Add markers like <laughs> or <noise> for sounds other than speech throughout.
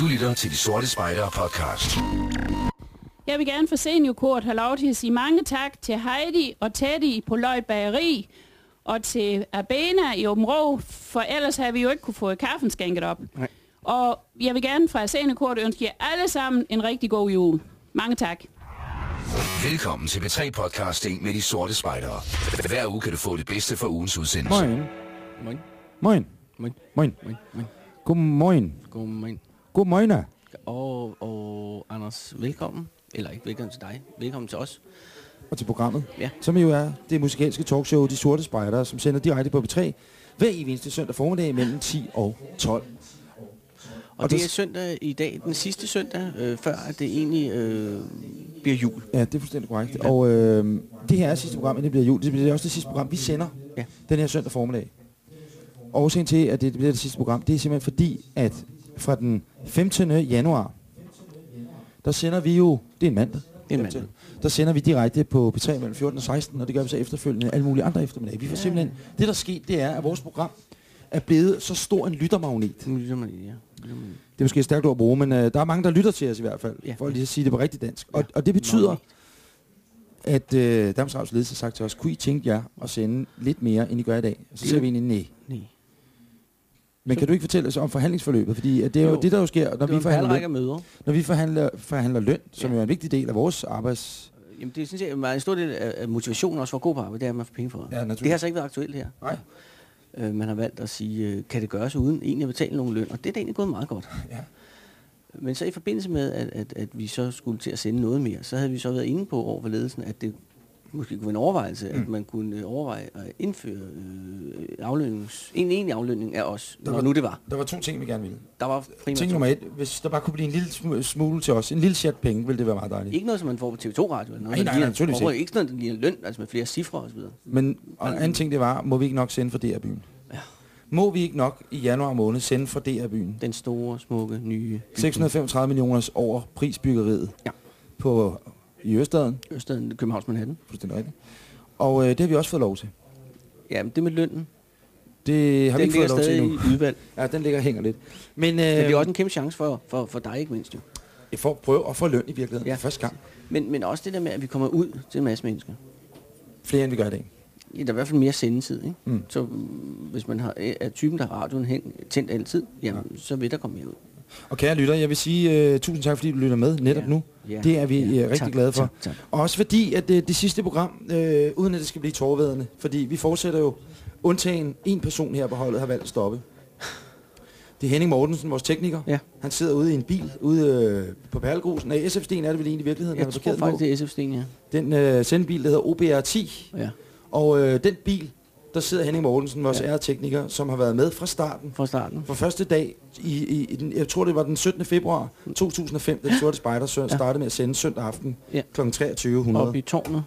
Du lytter til De Sorte Spejdere podcast. Jeg vil gerne for seniorkort have lov til at sige mange tak til Heidi og Teddy på Løg Bageri og til Abena i Åben Rå, for ellers havde vi jo ikke kunne få kaffen skænket op. Nej. Og jeg vil gerne fra seniorkort ønske jer alle sammen en rigtig god jul. Mange tak. Velkommen til B3 podcasting med De Sorte Spejdere. Hver uge kan du få det bedste fra ugens udsendelse. Moin. Moin. Moin. Moin. Moin. Moin. Moin. Godmorgen. Godmorgen. Godmorgen. Og, og Anders, velkommen. Eller ikke velkommen til dig. Velkommen til os. Og til programmet. Ja. Som jo er det musikalske talkshow De Sorte Spejdere, som sender direkte på B3 hver eneste søndag formiddag mellem 10 og 12. Og, Og det er søndag i dag, den sidste søndag, øh, før at det egentlig øh, bliver jul. Ja, det er fuldstændig korrekt. Ja. Og øh, det her er sidste program, men det bliver jul. Det bliver også det sidste program, vi sender Ja. den her søndag formiddag. Årsagen til, at det bliver det sidste program, det er simpelthen fordi, at fra den 15. januar, der sender vi jo, det er en mandag, Det er en mandag. der sender vi direkte på P3 mellem 14 og 16, og det gør vi så efterfølgende alle mulige andre eftermiddage. Vi får simpelthen, det der skete, det er, at vores program er blevet så stor en lyttermagnet. Ja. Det er måske et stærkt ord at bruge, men øh, der er mange, der lytter til os i hvert fald, Ja. for lige at sige det på rigtig dansk. Og, og det betyder, at øh, Danmarks Radios ledelse har sagt til os, kunne I tænke jer at sende lidt mere, end I gør i dag? Så siger vi egentlig nej. Men kan du ikke fortælle os om forhandlingsforløbet? Fordi at det er jo, Jo. det, der jo sker, når vi forhandler løn, møder. når vi forhandler, forhandler løn, som Ja. jo er en vigtig del af vores arbejds... Jamen, det synes jeg er en stor del af motivationen også for at gå på arbejde, det er, at man får penge for det. Ja, det har så ikke været aktuelt her. Nej. Øh, man har valgt at sige, øh, kan det gøres uden egentlig at betale nogen løn? Og det er da egentlig gået meget godt. Ja. Men så i forbindelse med, at, at, at vi så skulle til at sende noget mere, så havde vi så været inde på over for ledelsen, at det måske kunne være en overvejelse, mm. at man kunne øh, overveje at indføre øh, aflønnings, en egentlig aflønning af os, Der når var- nu det var. Der var to ting, vi gerne ville. Der var primært Ting nummer et, hvis der bare kunne blive en lille smu- smule til os, en lille chat penge, ville det være meget dejligt. ikke noget, som man får på TV2-radio. Eller noget, Nej, nej, ligner- naturligvis ikke. ikke sådan noget, der løn, altså med flere cifre videre. Men og en anden ting, det var, må vi ikke nok sende fra DR-byen? Ja. Må vi ikke nok i januar måned sende fra DR-byen? Den store, smukke, nye... bygning. 635 millioners over prisbyggeriet Ja. på, i Østaden, Østaden, Københavns Manhattan. fuldstændig rigtigt. Og øh, det har vi også fået lov til. Ja, men det med lønnen, Det har vi den ikke fået lov til endnu. i udvalg. <laughs> Ja, den ligger og hænger lidt. Men, øh, Men det er også en kæmpe chance for, for, for dig, ikke mindst jo. for at prøve at få løn i virkeligheden Ja. ja. første gang. Men, men også det der med, at vi kommer ud til en masse mennesker. Flere end vi gør i dag. Ja, der er i hvert fald mere sendetid, ikke? Mm. Så mm, hvis man har, er typen, der har radioen hen, tændt altid, jamen, så vil der komme mere ud. Og kære lytter, jeg vil sige uh, tusind tak, fordi du lytter med netop Ja. nu. Ja. Det er vi Ja. ja. rigtig Tak, glade for. tak, tak. Og også fordi, at det, det sidste program, øh, uden at det skal blive tårvedende, fordi vi fortsætter jo, undtagen en person her på holdet har valgt at stoppe. Det er Henning Mortensen, vores tekniker. Ja. Han sidder ude i en bil, ude øh, på Perlegrusen. Nej, SF-sten er det vel egentlig i virkeligheden, Jeg tror faktisk, på. det er SF-sten, ja. Den øh, sendbil, der hedder OBR10. ja. Og øh, den bil, der sidder Henning Mortensen, vores Ja. tekniker, som har været med fra starten. Fra starten. Fra første dag, i, i, i den, jeg tror det var den 17. februar 2005, da sorte spejder ja. startede med at sende søndag aften Ja. kl. 2300 Oppe i tårnet.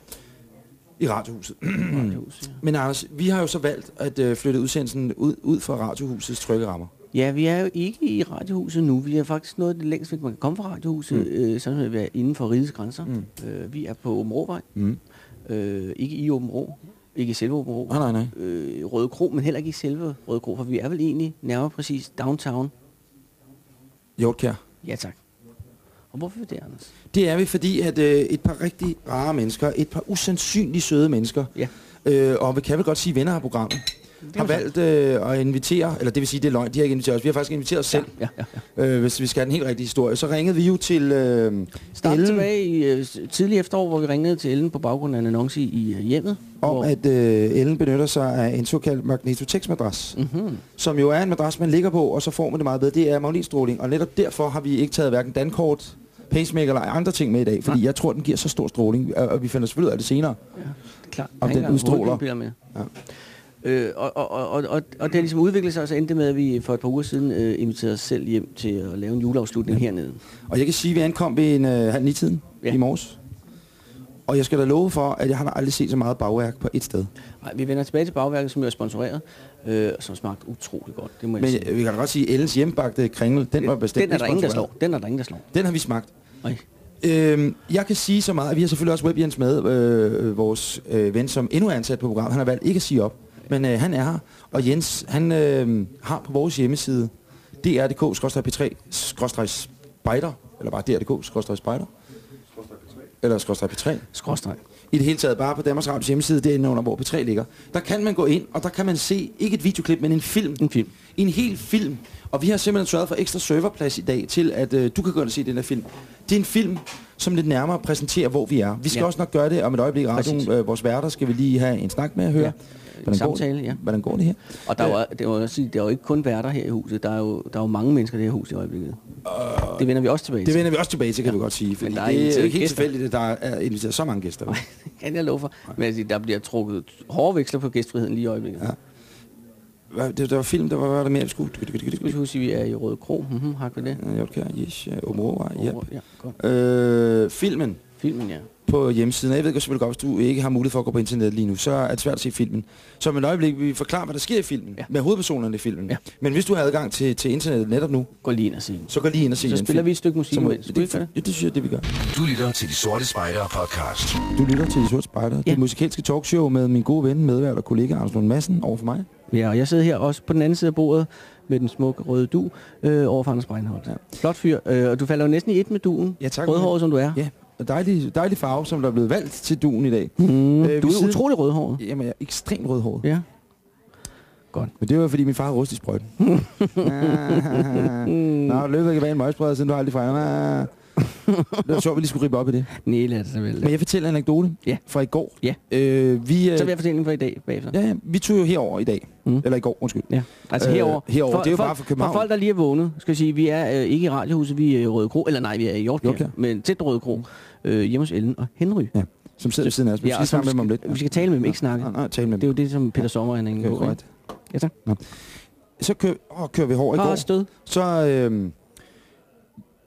i Radiohuset. <clears throat> Radiohus, ja. Men Anders, vi har jo så valgt at øh, flytte udsendelsen ud, ud fra Radiohusets trygge rammer. Ja, vi er jo ikke i Radiohuset nu. Vi er faktisk noget det længst, væk, man kan komme fra Radiohuset, mm. øh, sådan at vi er inden for rigets grænser. Mm. Øh, vi er på Åben. Mm. Øh, ikke i Åben. Ikke i selve Rå. Nej, nej, nej. Øh, Røde Kro, men heller ikke i selve Røde Kro, for vi er vel egentlig nærmere præcis downtown. Hjortkær. Ja, tak. Og hvorfor det, Anders? Det er vi, fordi at øh, et par rigtig rare mennesker, et par usandsynligt søde mennesker, Ja. øh, og vi kan vel godt sige venner af programmet, har valgt øh, at invitere, eller det vil sige, det er løgn, de har ikke inviteret os, vi har faktisk inviteret os selv, Ja, ja, ja. øh, hvis vi skal have den helt rigtige historie. Så ringede vi jo til øh, Start Ellen tilbage i øh, tidlig efterår, hvor vi ringede til Ellen på baggrund af en annonce i, øh, hjemmet. om, hvor, at øh, Ellen benytter sig af en såkaldt Magnetotex-madras, mm-hmm. som jo er en madras, man ligger på, og så får man det meget bedre. Det er magnetstråling, og netop derfor har vi ikke taget hverken dankort, pacemaker eller andre ting med i dag, fordi Nej. jeg tror, den giver så stor stråling, og, vi finder selvfølgelig ud af det senere. Ja, det er klart. Om den udstråler. med. Ja. Øh, og, og, og, og, og, det har ligesom udviklet sig, og så endte med, at vi for et par uger siden øh, inviterede os selv hjem til at lave en juleafslutning ja. hernede. Og jeg kan sige, at vi ankom ved en øh, halv ni-tiden Ja. i morges. Og jeg skal da love for, at jeg har aldrig set så meget bagværk på et sted. Nej, vi vender tilbage til bagværket, som jo er sponsoreret, øh, som smagte utrolig godt. Det må jeg Men sige. øh, vi kan da godt sige, at Ellens hjemmebagte kringle, den var bestemt den er der ingen, der slår. Den er der ingen, der slår. Den har vi smagt. Nej. Øhm, jeg kan sige så meget, at vi har selvfølgelig også Web Jens med, øh, vores øh, ven, som endnu er ansat på programmet. Han har valgt ikke at sige op, men øh, han er her. Og Jens, han øh, har på vores hjemmeside dr.dk-p3-spider, eller bare dr.dk-spider, eller skråstreg p3. Skråstreg. I det hele taget, bare på Danmarks Radios hjemmeside, derinde under, hvor P3 ligger. Der kan man gå ind, og der kan man se, ikke et videoklip, men en film. En film. En hel film. Og vi har simpelthen sørget for ekstra serverplads i dag til, at øh, du kan gå ind og se den her film. Det er en film, som lidt nærmere præsenterer, hvor vi er. Vi skal Ja. også nok gøre det om et øjeblik i radioen. Øh, vores værter skal vi lige have en snak med at høre. Ja. Hvordan, går, Samtale, det? ja. Hvordan går det her? Og der er, jo, det er, jo også, der er jo ikke kun værter her i huset. Der er jo, der er jo mange mennesker i det her hus i øjeblikket. det vender vi også tilbage Det til. vender vi også tilbage til, kan vi godt sige. Fordi der er det er ikke helt tilfældigt, at der er inviteret så mange gæster. vel? <laughs> kan jeg love for. Men altså, der bliver trukket hårde veksler på gæstfriheden lige i øjeblikket. Ja. Hvad, det, der var film, der var, hvad var der mere, skulle... Skal vi huske, at vi er i Røde Kro? Mm-hmm, har vi det? Ja, okay, yes, Omorvej, ja. Ja, godt. Øh, filmen Filmen, ja. på hjemmesiden. Jeg ved godt, selvfølgelig godt, hvis du ikke har mulighed for at gå på internet lige nu, så er det svært at se filmen. Så om et øjeblik vil vi forklare, hvad der sker i filmen, Ja. med hovedpersonerne i filmen. Ja. Men hvis du har adgang til, til internettet netop nu, Gå lige ind og se så gå lige ind og se Så spiller film. vi et stykke musik Så må- imens. Det, gøre ja, det synes jeg, det vi gør. Du lytter til De Sorte Spejdere podcast. Du lytter til De Sorte Spejder, ja. Det musikalske talkshow med min gode ven, medvært og kollega Anders Lund Madsen over for mig. Ja, og jeg sidder her også på den anden side af bordet med den smukke røde du øh, over for Anders Breinholt. Ja. Flot fyr. Øh, og du falder jo næsten i et med duen. Ja, tak. Rødhåret, som du er. Ja, og dejlig, dejlig farve, som der er blevet valgt til duen i dag. Mm, Øh, du er siden- utrolig rødhåret. Jamen, jeg er ekstremt rødhåret. Ja. Godt. Men det var, fordi min far havde rust i sprøjten. <laughs> <laughs> Nå, løbet ikke være en møgspreder, siden du har aldrig fra. Det var sjovt, vi lige skulle rippe op i det. Er det så vel. Men jeg fortæller en anekdote Ja. fra i går. Ja. Øh, vi, øh, Så vil jeg fortælle den for i dag bagefter. ja, ja, vi tog jo herover i dag. Mm. Eller i går, undskyld. Ja, altså Øh, herover. herover, det er jo bare fra København. For folk, der lige er vågnet, skal jeg sige, vi er øh, ikke i Radiohuset, vi er i Røde Kro, eller nej, vi er i Hjortkær, Hjortkær. men tæt Røde Kro, øh, hjemme hos Ellen og Henry. Ja, som sidder ved siden af os. Vi Ja, skal snakke med som dem om lidt. Vi skal tale med dem, ikke snakke. Nej, nej, tale med Det er dem. jo det, som Peter Sommer er inde på. Ja, tak. Så kører, åh, kører vi hårdt i går. stød. Så øh,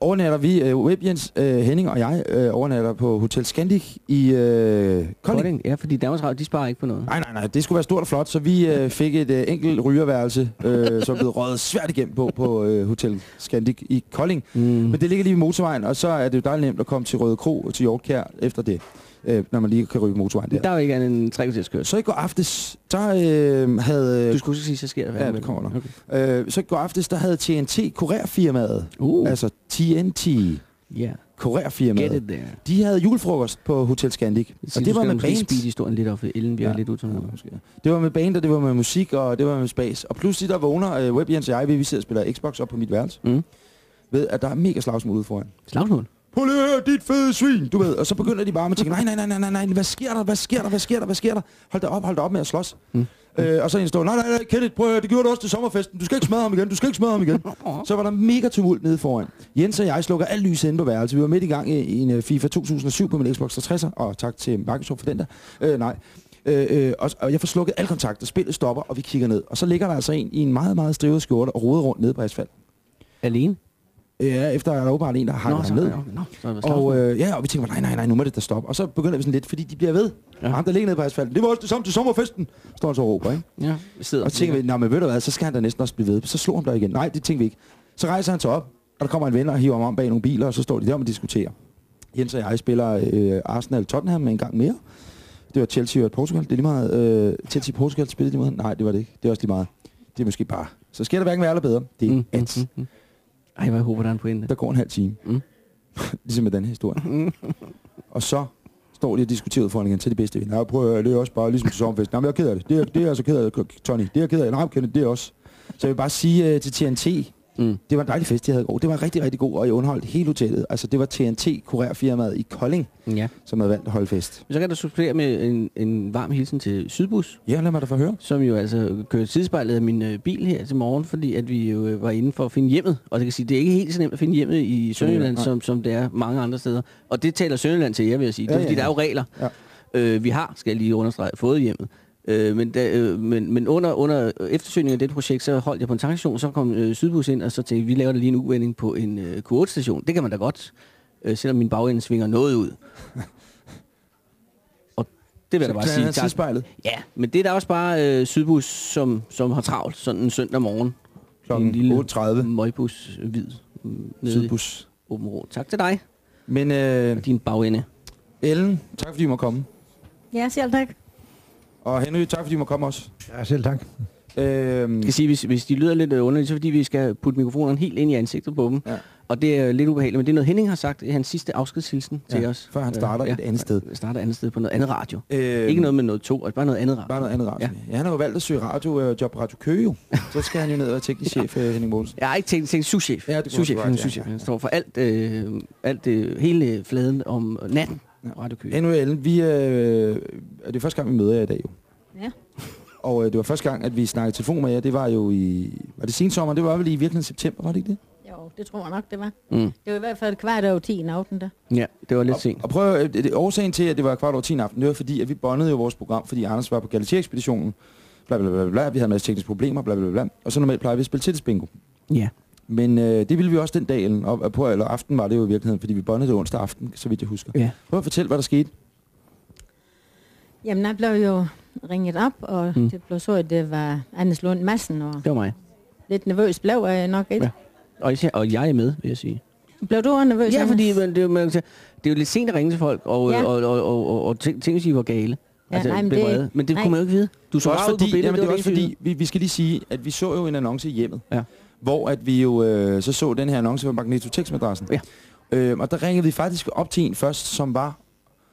overnatter vi, øh, Web Jens, øh, Henning og jeg, øh, overnatter på Hotel Scandic i øh, Kolding. Kolding. Ja, fordi Danmarks Radio, de sparer ikke på noget. Nej, nej, nej. Det skulle være stort og flot, så vi øh, fik et øh, enkelt rygerværelse, øh, som blev røget svært igennem på på øh, Hotel Scandic i Kolding. Mm. Men det ligger lige ved motorvejen, og så er det jo dejligt nemt at komme til Røde Kro og til Hjortkær efter det, øh, når man lige kan ryge motorvejen der. Der er jo ikke andet end tre kvarters kørsel. Så i går aftes, der øh, havde... Du skulle sige, så sker der Ja, det kommer der. Okay. Øh, så i går aftes, der havde TNT kurerfirmaet, Uh, altså TNT ja. kurerfirmaet, de havde julefrokost på Hotel Scandic. Og det var med band. speed historien lidt op, Ellen virker Ja. lidt utålmodig. Ja, måske. Det var med band, og det var med musik, og det var med spas. Og pludselig der vågner øh, Web Jens og jeg, vi sidder og spiller Xbox op på mit værelse, Mm. ved at der er mega slagsmål ude foran. Slagsmål. At høre, dit fede svin, du ved. Og så begynder de bare med at tænke, nej, nej, nej, nej, nej, nej, hvad sker der, hvad sker der, hvad sker der, hvad sker der? Hold da op, hold da op med at slås. Mm. Øh, og så en står, nej, nej, nej, Kenneth, prøv at høre, det gjorde du også til sommerfesten. Du skal ikke smadre ham igen, du skal ikke smadre ham igen. Så var der mega tumult nede foran. Jens og jeg slukker alt lys inde på værelset. Vi var midt i gang i, i en uh, FIFA 2007 på min Xbox 360'er, og tak til Microsoft for den der. Øh, nej. Øh, øh, og, og jeg får slukket al kontakt, og spillet stopper, og vi kigger ned. Og så ligger der altså en i en meget, meget strivet skjorte og roder rundt nede på asfalt. Alene? Ja, efter er der åbenbart en, der har ham ned. Nå, så. Og, øh, ja, og vi tænker, nej, nej, nej, nu må det da stoppe. Og så begynder vi sådan lidt, fordi de bliver ved. Ja. Og ham, der ligger nede på asfalten, det var også det samme til sommerfesten, står han så og råber, ikke? Ja, vi sidder Og så tænker vi, nej, men ved du hvad, så skal han da næsten også blive ved. Så slår han der igen. Nej, det tænker vi ikke. Så rejser han sig op, og der kommer en ven og hiver ham om bag nogle biler, og så står de der og diskuterer. Jens og jeg spiller øh, Arsenal Tottenham en gang mere. Det var Chelsea og Portugal. Det er lige meget. Øh, Chelsea Portugal spillede lige meget. Nej, det var det ikke. Det er også lige meget. Det er måske bare. Så skal der hverken være eller bedre. Det er mm, Mm, at. mm, mm. Ej, hvad jeg håber, der er en pointe. Der går en halv time. Mm. <laughs> ligesom med den her historie. <laughs> og så står de og diskuterer foran igen til det bedste. Ja, prøv at høre, det er også bare ligesom til sommerfest. Nej, men jeg er ked af det. Det er, det er altså ked af Tony. Det er jeg ked af. Nej, Kenneth, det er også. Så jeg vil bare sige uh, til TNT, Mm. det var en dejlig fest, jeg havde i går. Det var rigtig, rigtig god, og jeg underholdt hele hotellet. Altså, det var TNT, kurerfirmaet i Kolding, Ja. som havde valgt at holde fest. Så kan du supplere med en, en varm hilsen til Sydbus, Ja, lad mig da få høre. som jo altså kørte sidespejlet af min øh, bil her til morgen, fordi at vi jo øh, var inde for at finde hjemmet. Og det kan sige, det er ikke helt så nemt at finde hjemmet i Sønderjylland, Nej. som, som det er mange andre steder. Og det taler Sønderjylland til jer, vil jeg sige. Det er Ja, fordi, ja, der er jo regler. Ja. Øh, vi har, skal jeg lige understrege, fået hjemmet. Øh, men, da, øh, men, men under, under eftersøgningen af dette projekt, så holdt jeg på en tankstation, så kom øh, Sydbus ind, og så tænkte vi, vi laver da lige en uvending på en øh, Q8-station. Det kan man da godt, øh, selvom min bagende svinger noget ud. <laughs> og det vil jeg da bare sige. Tak. Tidspejlet. Ja, men det er da også bare øh, Sydbus, som, som har travlt sådan en søndag morgen. Klokken En lille 8.30. Møgbus hvid nede Sydbus. Åben Rå. Tak til dig Men øh, og din bagende. Ellen, tak fordi du må komme. Ja, selv tak. Og Henry, tak fordi du må komme også. Ja, selv tak. Øhm, Jeg skal sige, hvis, hvis de lyder lidt øh, underligt, så er fordi vi skal putte mikrofonerne helt ind i ansigtet på dem. Ja. Og det er lidt ubehageligt, men det er noget Henning har sagt i hans sidste afskedshilsen Ja, til os. før han starter et andet sted. Starter et andet sted på noget andet radio. øhm, Ikke noget med noget to, bare noget andet radio. Bare noget andet radio. Ja. ja, han har jo valgt at søge radio, øh, job Radio Køge jo. Så skal han jo ned og være teknisk chef, øh, Henning Mogensen. Jeg har ikke tænkt, tænkt souschef. Ja, det souschef, er godt, ja, souschef. ja. han står for alt, øh, alt øh, hele fladen om natten. Radio Køge. Ellen, vi, øh, er det første gang, vi møder jer i dag jo. Ja. <laughs> Og øh, det var første gang, at vi snakkede telefon med jer. Det var jo i... Var det sensommer? Det var vel i virkeligheden september, var det ikke det? Jo, det tror jeg nok, det var. Mm. Det var i hvert fald kvart over 10 en aften der. Ja, det var lidt Og, sent. og prøv, øh, det, årsagen til, at det var kvart over 10 en aften, det var fordi, at vi bondede jo vores program, fordi Anders var på Galatea-ekspeditionen. Bla, bla, bla, bla. Vi havde en masse tekniske problemer, bla, bla, bla, bla. Og så normalt plejer vi at spille tillidsbingo. Ja. Men øh, det ville vi også den dag, Ellen. Og og på eller aften var det jo i virkeligheden, fordi vi bondede det onsdag aften, så vidt jeg husker. Ja. Prøv at fortælle, hvad der skete. Jamen, jeg blev jo ringet op, og Mm. det blev så, at det var Anders Lund Madsen, og Det var mig. lidt nervøs blev jeg nok ikke. Ja. Og, især, og jeg er med, vil jeg sige. Blev du også nervøs? Ja, Anders? fordi man, det, er jo- man, det er jo lidt sent at ringe til folk, og, ja. Ja. og, og, og, og, og ting, ting sige var gale. Ja, altså, nej, men det- men det nej. kunne man jo ikke vide. Du så også fordi, på billedet, jamen, det var er også det fordi vi, vi skal lige sige, at vi så jo en annonce i hjemmet, Ja. Hvor at vi jo øh, så så den her annonce på Magnetotex-madrassen. Ja. Øh, og der ringede vi faktisk op til en først, som var,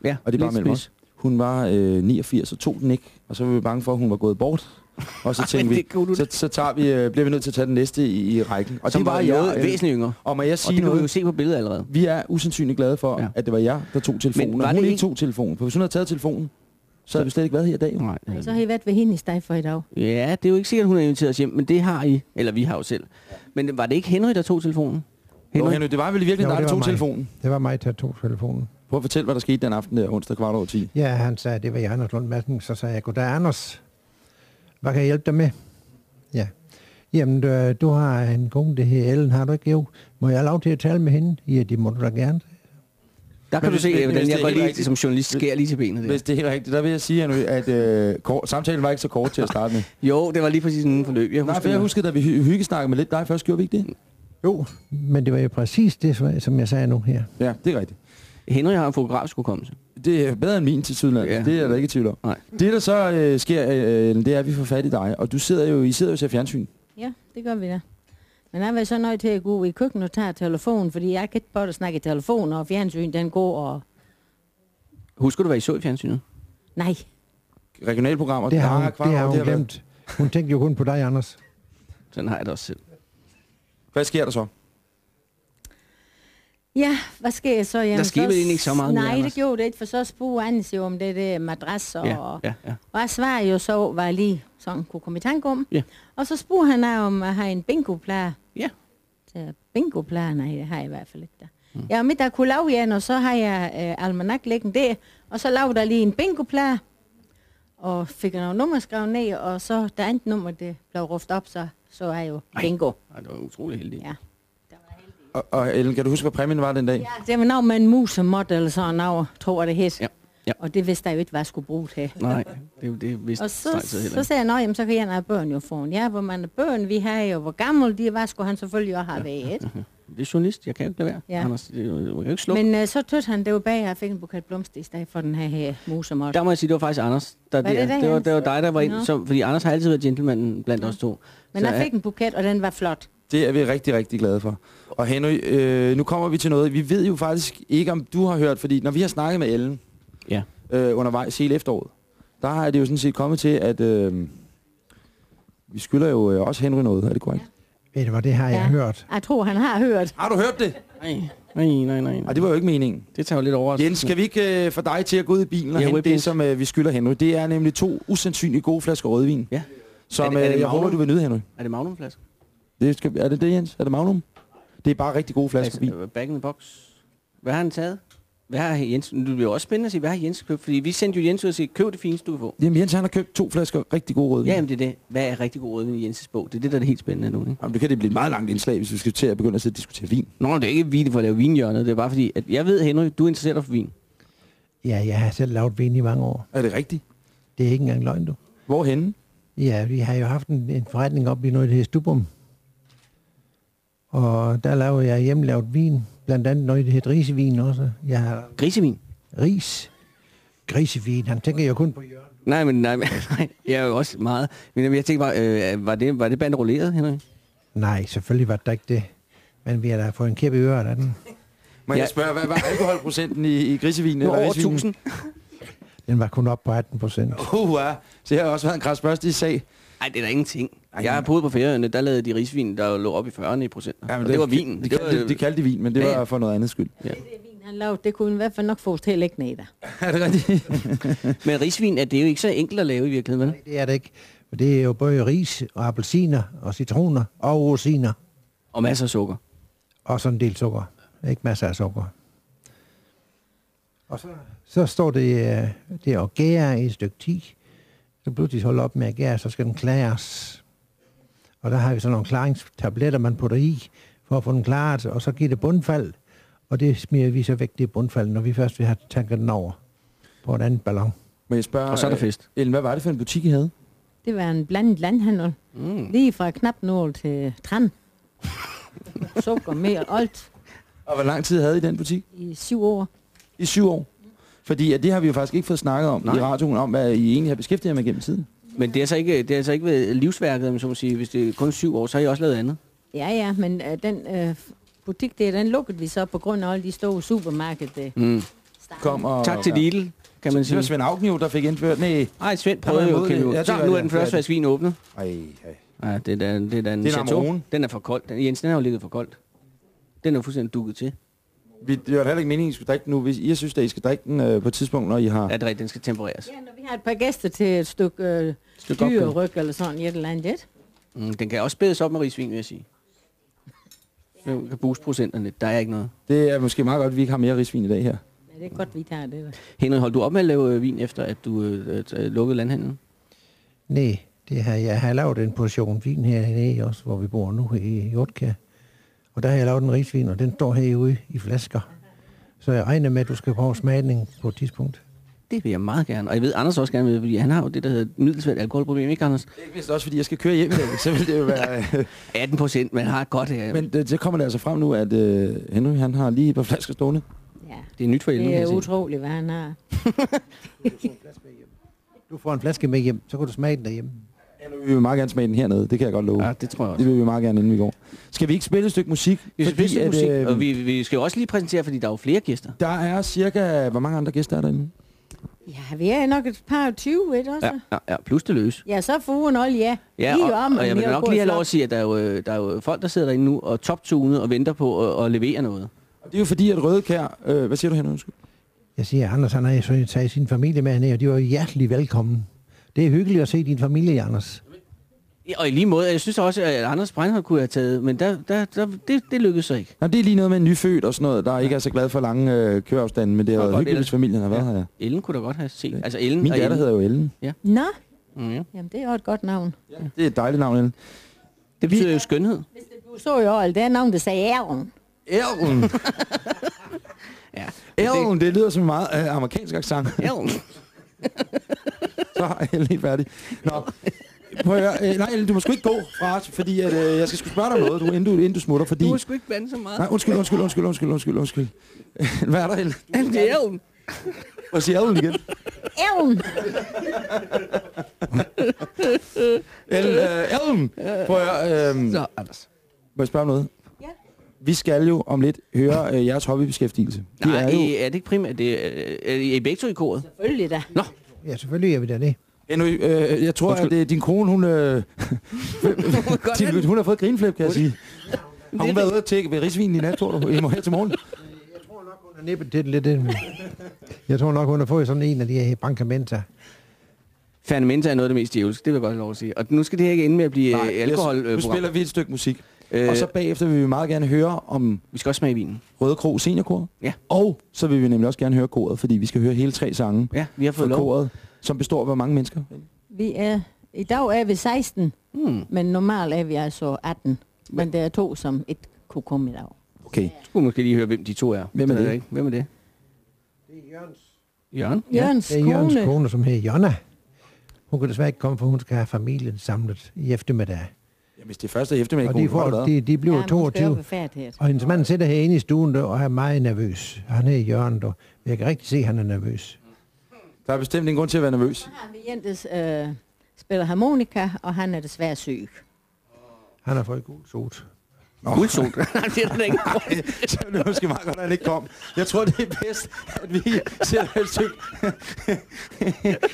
Ja, og det er bare mellem os, hun var øh, 89 og tog den ikke, og så var vi bange for, at hun var gået bort. <laughs> Og så Ej, tænkte vi, så, så tager vi, øh, bliver vi nødt til at tage den næste i, i rækken. Og Som det var var jeg. øh, væsentligt yngre. Og må jeg Og sige det kan vi jo se på billedet allerede. Vi er usandsynligt glade for, Ja. at det var jer, der tog telefonen. Men var hun det ikke ikke- tog telefonen. For hvis hun havde taget telefonen, så havde vi slet ikke været her i dag. jo. Nej. Nej, så har I været ved hende i stedet for i dag. Ja, det er jo ikke sikkert, at hun har inviteret os hjem, men det har I. Eller vi har jo selv. Men var det ikke Henry, der tog telefonen? Henry? Henry, det var vel i virkeligheden Jo, dig, der tog mig. telefonen. Det var mig, der tog telefonen. Prøv at fortælle, hvad der skete den aften der onsdag kvart over 10. Ja, han sagde, det var jeg, Anders Lund Madsen. Så sagde jeg, goddag Anders. Hvad kan jeg hjælpe dig med? Ja. Jamen, du, du har en kone, det her Ellen, har du ikke? Jo. Må jeg have lov til at tale med hende? Ja, det må du da gerne. Der kan hvis- du se, hvis- hvordan hvis det jeg er går lige rigtigt- som journalist skærer lige til benet. Der. Hvis det er helt rigtigt, der vil jeg sige, at øh, kort, samtalen var ikke så kort til at starte med. Jo, det var lige præcis en forløb. Jeg Nej, husker, for jeg huskede, da vi hy- hyggesnakkede med lidt dig først, gjorde vi ikke det? Jo, men det var jo præcis det, som jeg sagde nu her. Ja, det er rigtigt. Henry har en fotografisk hukommelse. Det er bedre end min til Sydland. Ja. Det er der ikke i tvivl om. Nej. Det, der så øh, sker, øh, det er, at vi får fat i dig. Og du sidder jo, I sidder jo ser fjernsyn. Ja, det gør vi da. Men jeg var så nødt til at gå ud i køkkenet og tage telefonen, fordi jeg kan ikke bare snakke i telefon, og fjernsyn, den går og... Husker du, hvad I så i fjernsynet? Nej, Regionalprogrammer. Det har er hun, kvart det har hun har været- glemt. Hun tænkte jo kun på dig, Anders. Sådan har jeg det også selv. Hvad sker der så? Ja, hvad sker jeg så? Jamen, Der skete vel ikke så meget Nej, det gjorde det ikke, for så spurgte Anders jo om det der madras, og, Ja, ja, ja. og jeg svarede jo så, hvad jeg lige sådan kunne komme i tanke om. Ja. Og så spurgte han af, om jeg har en bingo-plade. Ja. Så bingo-plade, nej, det har jeg i hvert fald ikke der. Mm. Ja, ikke der kunne lave en, og så har jeg øh, almanak liggende der, og så lavede jeg lige en bingo-plade, og fik nogle nummer skrevet ned, og så da andet nummer det blev ruft op, så så er jo bingo. Ej, det var utrolig heldigt. Ja. Og, og Ellen, kan du huske, hvad præmien var den dag? Ja, det var noget med en musemod eller sådan noget, tror jeg det hed. Ja, ja. Og det vidste jeg jo ikke, hvad jeg skulle bruge til. Nej, det, det vidste Og så, så ikke. sagde jeg, "Nå, jamen, så kan jeg af børn jo få. Ja, hvor man er børn, vi har jo, hvor gammel de var, skulle han selvfølgelig også have været. <laughs> Det er journalist, jeg kan jo ikke lade være. Ja. Anders, er du kan ikke slukke. Men uh, så tødte han, det var bag, at jeg fik en buket blomster i stedet for den her, her musemod. Der må jeg sige, det var faktisk Anders. Der, Var det der, det, det, var, det var dig, der var Nå. som, fordi Anders har altid været gentlemanen blandt os to. Men Så jeg fik en buket, og den var flot. Det er vi rigtig, rigtig glade for. Og Henry, øh, nu kommer vi til noget. Vi ved jo faktisk ikke, om du har hørt, fordi når vi har snakket med Ellen Ja. øh, undervejs hele efteråret, der har det jo sådan set kommet til, at øh, vi skylder jo øh, også Henry noget. Er det korrekt? Ved du hvad, det har jeg Ja. hørt. Jeg tror, han har hørt. Har du hørt det? Nej, nej, nej, nej. Nej, det var jo ikke meningen. Det tager jo lidt over. Jens, skal vi ikke øh, få dig til at gå ud i bilen og Ja, hente det, som øh, vi skylder Henry? Det er nemlig to usandsynligt gode flasker rødvin, Ja. som Er det- er det øh, jeg Magnum? håber, du vil nyde, Henry. Er det magnumflaske? Det skal, er det det, Jens? Er det Magnum? Det er bare rigtig gode flasker vin. Altså, back in the box. Hvad har han taget? Hvad har Jens? Det bliver jo også spændende at se, hvad har Jens købt? Fordi vi sendte jo Jens ud og sige, køb det fineste, du kan få. Jamen, Jens han har købt to flasker rigtig god rødvin. Ja, jamen det er det. Hvad er rigtig god rødvin i Jens' bog? Det er det, der er det helt spændende nu, ikke? Jamen, det kan det blive et meget langt indslag, hvis vi skal til at begynde at sidde og diskutere vin. Nå, det er ikke vi, for at lave vinhjørnet. Det er bare fordi, at jeg ved, Henry, du interesserer dig for vin. Ja, jeg har selv lavet vin i mange år. Er det rigtigt? Det er ikke engang løgn, du. Hvorhenne? Ja, vi har jo haft en, en forretning op i noget, der hedder Stubum. Og der laver jeg hjemmelavet vin. Blandt andet noget, der hedder risevin også. Jeg har Grisevin. ris. Grisevin, han tænker jo kun på Jørgen. Nej, men nej, men, nej, <laughs> jeg er jo også meget... Men jeg tænker bare, øh, var, det, var det banderoleret, Henrik? Nej, selvfølgelig var det da ikke det. Men vi har da fået en kæppe i øret af den. Må Ja. jeg spørge, hvad var alkoholprocenten i, i grisevinen? Det var eller over risvinen? 1000. Den var kun op på 18 procent. Uh. Så jeg har også været en krasbørste i sag. Nej, det er da ingenting. Ej, Jeg har men- boet på ferierne, der lavede de risvin, der lå op i 40'erne i procent. Ja, men det, det var vinen. De, Det, kaldte, var, de kaldte det vin, men det Ja, var for noget andet skyld. ja. Det vin, han lavede, det kunne i hvert fald nok få os til at lægge ned der. <laughs> Er det rigtigt? <laughs> Men risvin er det jo ikke så enkelt at lave i virkeligheden, vel? Det er det ikke. For det er jo både ris og appelsiner og citroner og rosiner. Og masser af sukker. Og sådan en del sukker. Ikke masser af sukker. Og så, så står det, øh, det er at gære i et stykke 10. Så pludselig holder op med at gære, så skal den klares. Og der har vi sådan nogle klaringstabletter, man putter i, for at få den klaret, og så giver det bundfald. Og det smider vi så væk, det bundfald, når vi først vil have tanket den over på et andet ballon. Må jeg spørge, Og så er der øh, fest. Ellen, hvad var det for en butik, I havde? Det var en blandet landhandel. Mm. Lige fra knapnål til træn. <laughs> Sukker, mere alt Og hvor lang tid havde I den butik? i syv år. I syv år. Fordi at det har vi jo faktisk ikke fået snakket om Nej. i radioen, om hvad I egentlig har beskæftiget jer med gennem tiden. Men det er så ikke, det er altså ikke været livsværket, om man så må sige. Hvis det er kun syv år, så har I også lavet andet. Ja, ja, men øh, den øh, butik der, den lukkede vi så på grund af alle de store supermarkeder. Øh, Mm. Kom og, Tak til Lidl, kan man Det var sige. Svend Auken jo, der fik indført. Nej, Ej, Svend prøvede jo det. ud. Ja, Så, nu er den første flaske vin åbnet. ej, ej. Ja, det er da, det er da en Det er en. Den er for kold. Den, Jens, den er jo ligget for koldt. Den er fuldstændig dukket til. Vi, det var heller ikke meningen, at I skulle drikke den nu. Hvis I synes, at I skal drikke den øh, på et tidspunkt, når I har... Ja, det er rigtigt. Den skal tempereres. Ja, når vi har et par gæster til et stykke øh, Stykke dyreryg eller sådan et eller andet. Mm, den kan også spædes op med risvin, vil jeg sige. Den kan booste procenterne lidt. Der er ikke noget. Det er måske meget godt, at vi ikke har mere risvin i dag her. Ja, det er godt, vi tager det. Henrik, holdt du op med at lave øh, vin, efter at du øh, øh, lukkede landhandlen? Nej, det har, jeg har lavet en portion vin hernede også, hvor vi bor nu i Jotka. Og der har jeg lavet en risvin, og den står herude i flasker. Så jeg regner med, at du skal prøve smagning på et tidspunkt. Det vil jeg meget gerne. Og jeg ved, Anders også gerne vil, fordi han har jo det, der hedder middelsvært alkoholproblem, ikke Anders? Ikke mindst også, fordi jeg skal køre hjem i dag, så vil det jo være... <laughs> øh, 18 procent, man har et godt her. Men det, så kommer det altså frem nu, at øh, Henry, han har lige et par flasker stående. Ja, det er nyt for Ellen, det er utroligt, hvad han har. <laughs> Du får en flaske med hjem, så kan du smage den derhjemme. Vi vil meget gerne smage den hernede, det kan jeg godt love. Ja, det tror jeg Det også. vil vi meget gerne, inden vi går. Skal vi ikke spille et stykke musik? Vi skal spille musik, øh, og vi, vi skal jo også lige præsentere, fordi der er jo flere gæster. Der er cirka... Hvor mange andre gæster er derinde? Ja, vi er nok et par og 20, ikke også? Ja, ja, ja plus det løs. Ja, så får hun alle, ja. Ja, Lige og, om, og jeg vil nok lige have et lov at sige, at der er jo, øh, der er jo folk, der sidder derinde nu og toptunet og venter på at, at levere noget. Og det er jo fordi, at Røde Kær... Øh, hvad siger du, Henry? Undskyld. Jeg siger, Anders han har så taget sin familie med ned, og de var hjertelig velkommen. Det er hyggeligt at se din familie, Anders. Ja, og i lige måde, jeg synes også, at Anders Breinholt kunne have taget, men der, der, der, det, det lykkedes så ikke. Nå, det er lige noget med en nyfødt og sådan noget, der ikke er så glad for lange øh, køreafstande, men det er Og jo hyggeligt, hvis familien har været her. Ja. Ellen kunne da godt have set. Altså Ellen Min datter Ellen. hedder jo Ellen. Nå, Mm, ja. jamen det er jo et godt navn. Det er et dejligt navn, Ellen. Det betyder jo skønhed. Du så jo alt, det er navn, der sagde æren. Ellen! <laughs> Ja. Ellen, det lyder som en meget øh, amerikansk accent. Ellen. <laughs> Så er jeg helt færdig. Nå. Prøv at høre, øh, nej, Ellen, du må sgu ikke gå fra os, fordi at, øh, jeg skal sgu spørge dig om noget, du, inden, du, inden du smutter, fordi... Du må sgu ikke blande så meget. Nej, undskyld, undskyld, undskyld, undskyld, undskyld, undskyld. <laughs> Hvad er der, Ellen? Det er Ellen. Hvad siger Ellen igen? Æren! Ellen, øh, Ellen! Prøv at høre, øh, Så, Anders. må jeg spørge om noget? Vi skal jo om lidt høre øh, jeres hobbybeskæftigelse. Det Nej, er jo... er det ikke primært? Det, er, er I begge to i koret? Selvfølgelig da. Nå, Ja, selvfølgelig er vi da det. Henry, øh, jeg tror, Undskyld. at øh, din kone, hun, øh, <laughs> din, hun har fået grinflip, kan jeg sige. Har hun været ude at tække ved risvinen i nat, tror du, i her til morgen? Hun har nippet til det lidt. Jeg tror nok, hun har fået sådan en af de her bankamenter. Fernamenta er noget af det mest djævelske, det vil jeg godt have lov at sige. Og nu skal det her ikke ende med at blive Nej, alkohol nu spiller vi et stykke musik. Øh, Og så bagefter vil vi meget gerne høre om Vi skal også smage vinen. Røde Kro Seniorkor. Ja. Og så vil vi nemlig også gerne høre koret, fordi vi skal høre hele tre sange Ja, vi har fået lov. koret, som består af hvor mange mennesker? Vi er, I dag er vi 16, Hmm. men normalt er vi altså 18. Men der er to, som ikke kunne komme i dag. Okay. Skulle måske lige høre, hvem de to er. Hvem er det? jeg Ikke. Hvem er det? Det er Jørgens. Jørgen? Jørgens Det er Jørgens kone. kone, som hedder Jonna. Hun kan desværre ikke komme, for hun skal have familien samlet i eftermiddag. Ja, hvis det er første eftermiddag, Og de, får, de, de bliver Ja, måske 22. op ved færdighed. Og hendes mand sidder herinde i stuen der, og er meget nervøs. Han er i hjørnet, og jeg kan rigtig se, at han er nervøs. Der er bestemt ingen grund til at være nervøs. Så har vi en, der øh, spiller harmonika, og han er desværre syg. Han har fået gul sot. Guldsol. <laughs> Nej, det er der ikke. Så det er måske meget godt, at han ikke kom. Jeg tror, det er bedst, at vi sætter et stykke,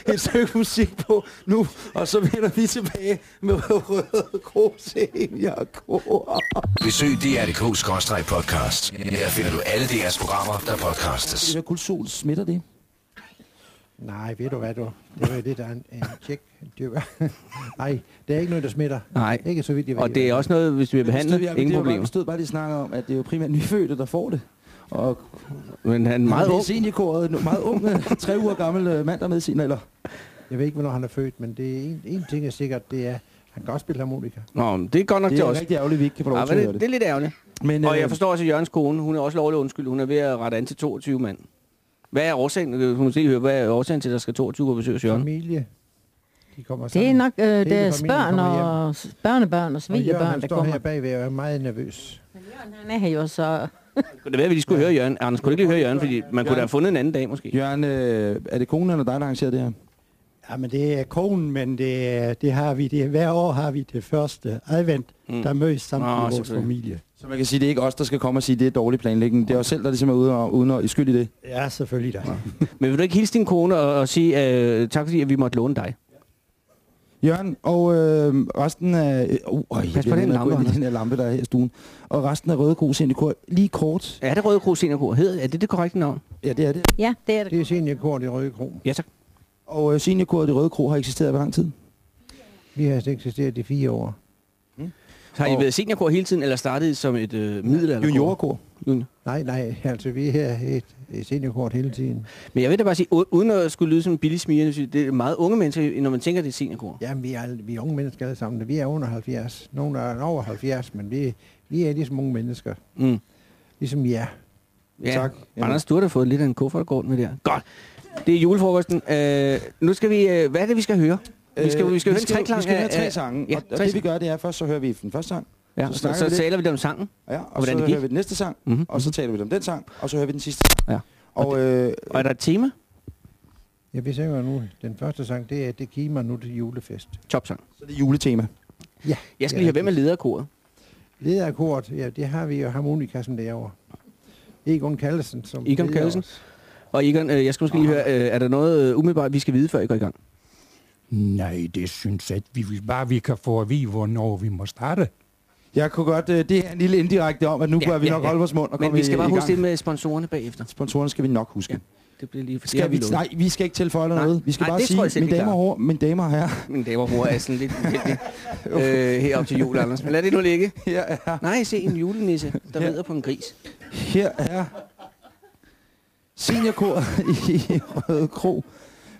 <laughs> et stykke musik på nu, og så vender vi tilbage med Røde Kro Seniorkor. Besøg dr.dk-podcast. Her finder du alle DR's programmer, der podcastes. Det der guldsol, smitter det? Nej, ved du hvad du? Det var det, der er en, en tjek. Det var- <laughs> Nej, det er ikke noget, der smitter. Nej. Ikke så vidt jeg ved. Og det er også noget, hvis vi vil behandle, det ingen er problemer. bare, stod bare lige snakker om, at det er jo primært nyfødte, der får det. Og Men han er meget det er ung. seniorkoret, meget ung, øh, tre uger gammel øh, mand, der er med sin, eller? Jeg ved ikke, hvornår han er født, men det er en, en ting er sikkert, det er, han kan også spille harmonika. Nå, men det er godt nok Det til er os. rigtig ærgerligt, vi ikke kan få lov Ja, til at høre det, det. det er lidt ærgerligt. Men, Og øh, jeg forstår også, at Jørgens kone, hun er også lovlig undskyld. Hun er ved at rette an til 22 mand. Hvad er årsagen? Øh, Hun måske høre, hvad er årsagen til, at der skal 22 på besøg hos Jørgen? Familie, de kommer Det sammen. er nok øh, deres børn og børnebørn og og Jørgen, svigerbørn, han der står kommer. her bagved og er meget nervøs. Men Jørgen, han er her jo så... <laughs> Kunne det være, at vi lige skulle høre Jørgen? Anders, kunne du ikke lige høre Jørgen? Fordi man kunne da have fundet en anden dag, måske. Jørgen, øh, er det konen eller dig, der arrangerer det her? Ja, men det er konen, men det, det har vi det. Hver år har vi det første advent, Mm. der mødes sammen Nå, med vores familie. Så man kan sige, det er ikke os, der skal komme og sige, det er dårlig planlægning. Det er os selv, der ligesom er ude og, uden at i skyld i det. Ja, selvfølgelig da. <laughs> Men vil du ikke hilse din kone og, og sige øh, tak, fordi at vi måtte låne dig? Jørgen, og øh, resten af... Uh, øh, Pas på den lampe, den her lampe, der er her i stuen. Og resten af Røde Kro Seniorkor, lige kort. Er det Røde Kro Seniorkor? Hedder, er det det korrekte navn? Ja, det er det. Ja, det er det. Det er seniorkort i Røde Kro. Ja, tak. Og øh, seniorkoret i Røde Kro har eksisteret hvor lang tid? Vi har eksisteret i fire år. Har I Og- været seniorkor hele tiden, eller startede I som et øh, middelalderkor? Juniorkor. Junior. Nej, nej, altså vi er her et, et seniorkort hele tiden. Men jeg vil da bare sige, uden at skulle lyde som en billig smiger, det er meget unge mennesker, når man tænker, det er seniorkor. Jamen, vi er, vi er unge mennesker alle sammen. Vi er under 70. Nogle er over 70, men vi, vi er ligesom unge mennesker. Mm. Ligesom jer. Ja. Tak. Anders, du har da fået lidt af en kuffert med der. Godt. Det er julefrokosten. Øh, nu skal vi... Øh, hvad er det, vi skal høre? Vi skal, vi skal høre en treklang Øh, Vi skal høre tre sange. Ja, og, og det vi gør, det er først, så hører vi den første sang. Ja, så så, så, vi så taler vi lidt om sangen. Ja, og, hvordan så det hører gik. vi den næste sang. Mhm. Og så taler vi om den sang. Og så hører vi den sidste. Ja. Og, øh, Og er der et tema? Ja, vi synger nu. Den første sang, det er Det giver nu til julefest. Topsang. så er det juletema. Ja. Jeg skal lige høre, hvem er leder af koret? Lederakord, ja, det har vi jo harmonikassen derovre. Egon Kallesen som Egon os. Og Egon, øh, jeg skal måske lige høre, øh, er der noget øh, umiddelbart, vi skal vide, før I går i gang? Nej, det synes jeg, vi vil bare, vi kan få at vide, hvornår vi må starte. Jeg kunne godt... Øh, det er en lille indirekte om, at nu Ja, bør vi ja, nok ja. holde vores mund og Men komme vi skal i, bare i huske det med sponsorerne bagefter. Sponsorerne skal vi nok huske. Ja. Det bliver lige for Skal vi, lovet. nej, vi skal ikke tilføje Nej. noget. Vi skal Nej, bare sige, selv, mine vi damer, herrer, mine damer og herrer, Mine damer og er sådan lidt uheldig <laughs> øh, herop til jul, Anders. Men lad det nu ligge. <laughs> her er, Nej, se en julenisse, der rider på en gris. her er seniorkor i Røde Kro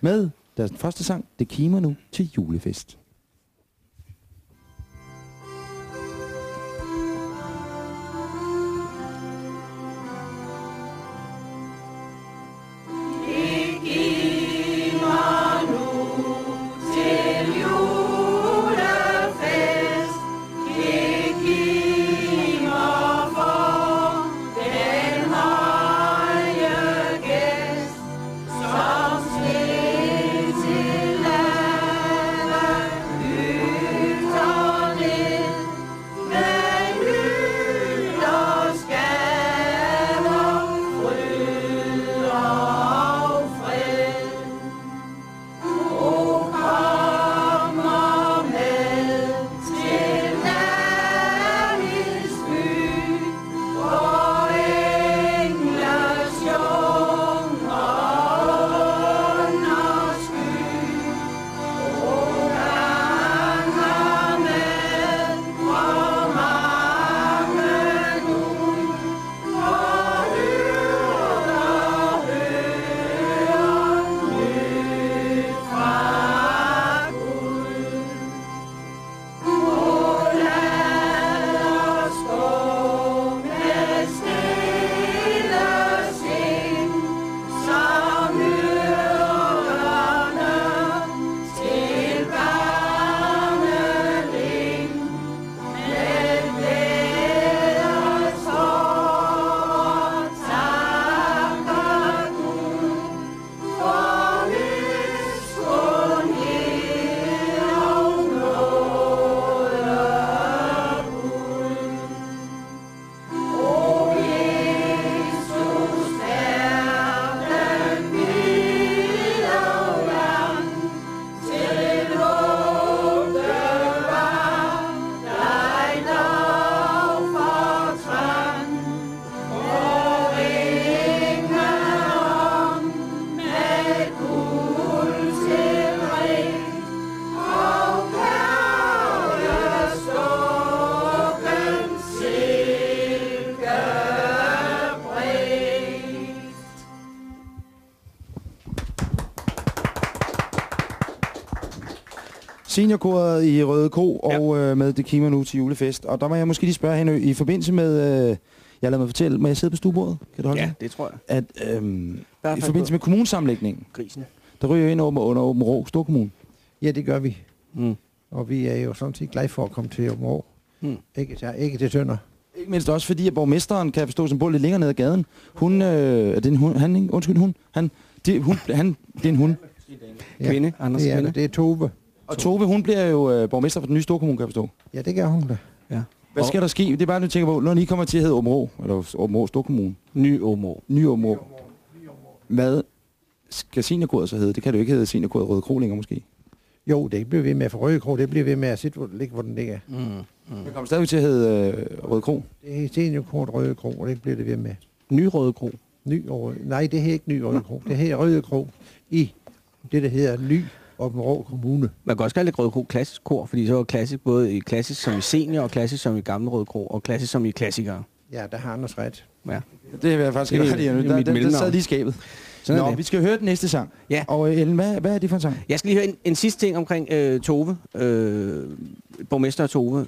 med deres første sang, Det kimer nu til julefest. Seniorkoret i Røde Ko og øh, med det kimer nu til julefest. Og der må jeg måske lige spørge hende i forbindelse med... Øh, jeg lader mig fortælle, må jeg sidde på stuebordet? Kan du holde Ja, det? det tror jeg. At øhm, i forbindelse på- med kommunesamlægningen, Grisen. der ryger jeg ind under, under Åben Rå, Storkommune. Ja, det gør vi. Mm. Og vi er jo sådan set glade for at komme til Åben Rå. Mm. Ikke, til, ikke til Tønder. Ikke mindst også fordi, at borgmesteren, kan jeg forstå, som bor lidt længere ned ad gaden, hun, øh, er det en hund, han, ikke? undskyld, hun, han, det, hun, han, det er en hund. Kvinde, Anders det er, kvinde. det er Tove. Og Tove, hun bliver jo øh, borgmester for den nye Storkommune, kan jeg forstå. Ja, det gør hun da. Ja. Hvad skal der ske? Det er bare, at du tænker på, når I kommer til at hedde Åben Rå, eller Åben Rå Storkommune, Ny Åmo. ny Åben Rå, hvad skal seniorkoret så hedde? Det kan det jo ikke hedde seniorkoret Røde Kro længere, måske. Jo, det bliver ved med for Røde Kro. Det bliver ved med at sidde, hvor, ligge, hvor den ligger. Mm. Det kommer stadig til at hedde øh, Røde Kro. Det er seniorkort Røde Kro, og det bliver det ved med. Ny Røde Kro. Ny Røde. Nej, det her ikke Ny Røde Kro. Det her er Røde Kro i det, der hedder Ny Åben Rå Kommune. Man kan også kalde det Røde Kro klassisk kor, fordi så er klassisk både i klassisk som i senior, og klassisk som i gamle Røde Kro, og klassisk som i klassikere. Ja, der har Anders ret. Ja. Det vil jeg faktisk er- ikke ret i. det er Der, der, der, der sad lige skabet. Sådan er Nå, vi skal høre den næste sang. Ja. Og øh, Ellen, hvad, hvad er det for en sang? Jeg skal lige høre en, en sidste ting omkring øh, Tove. Øh, borgmester Tove.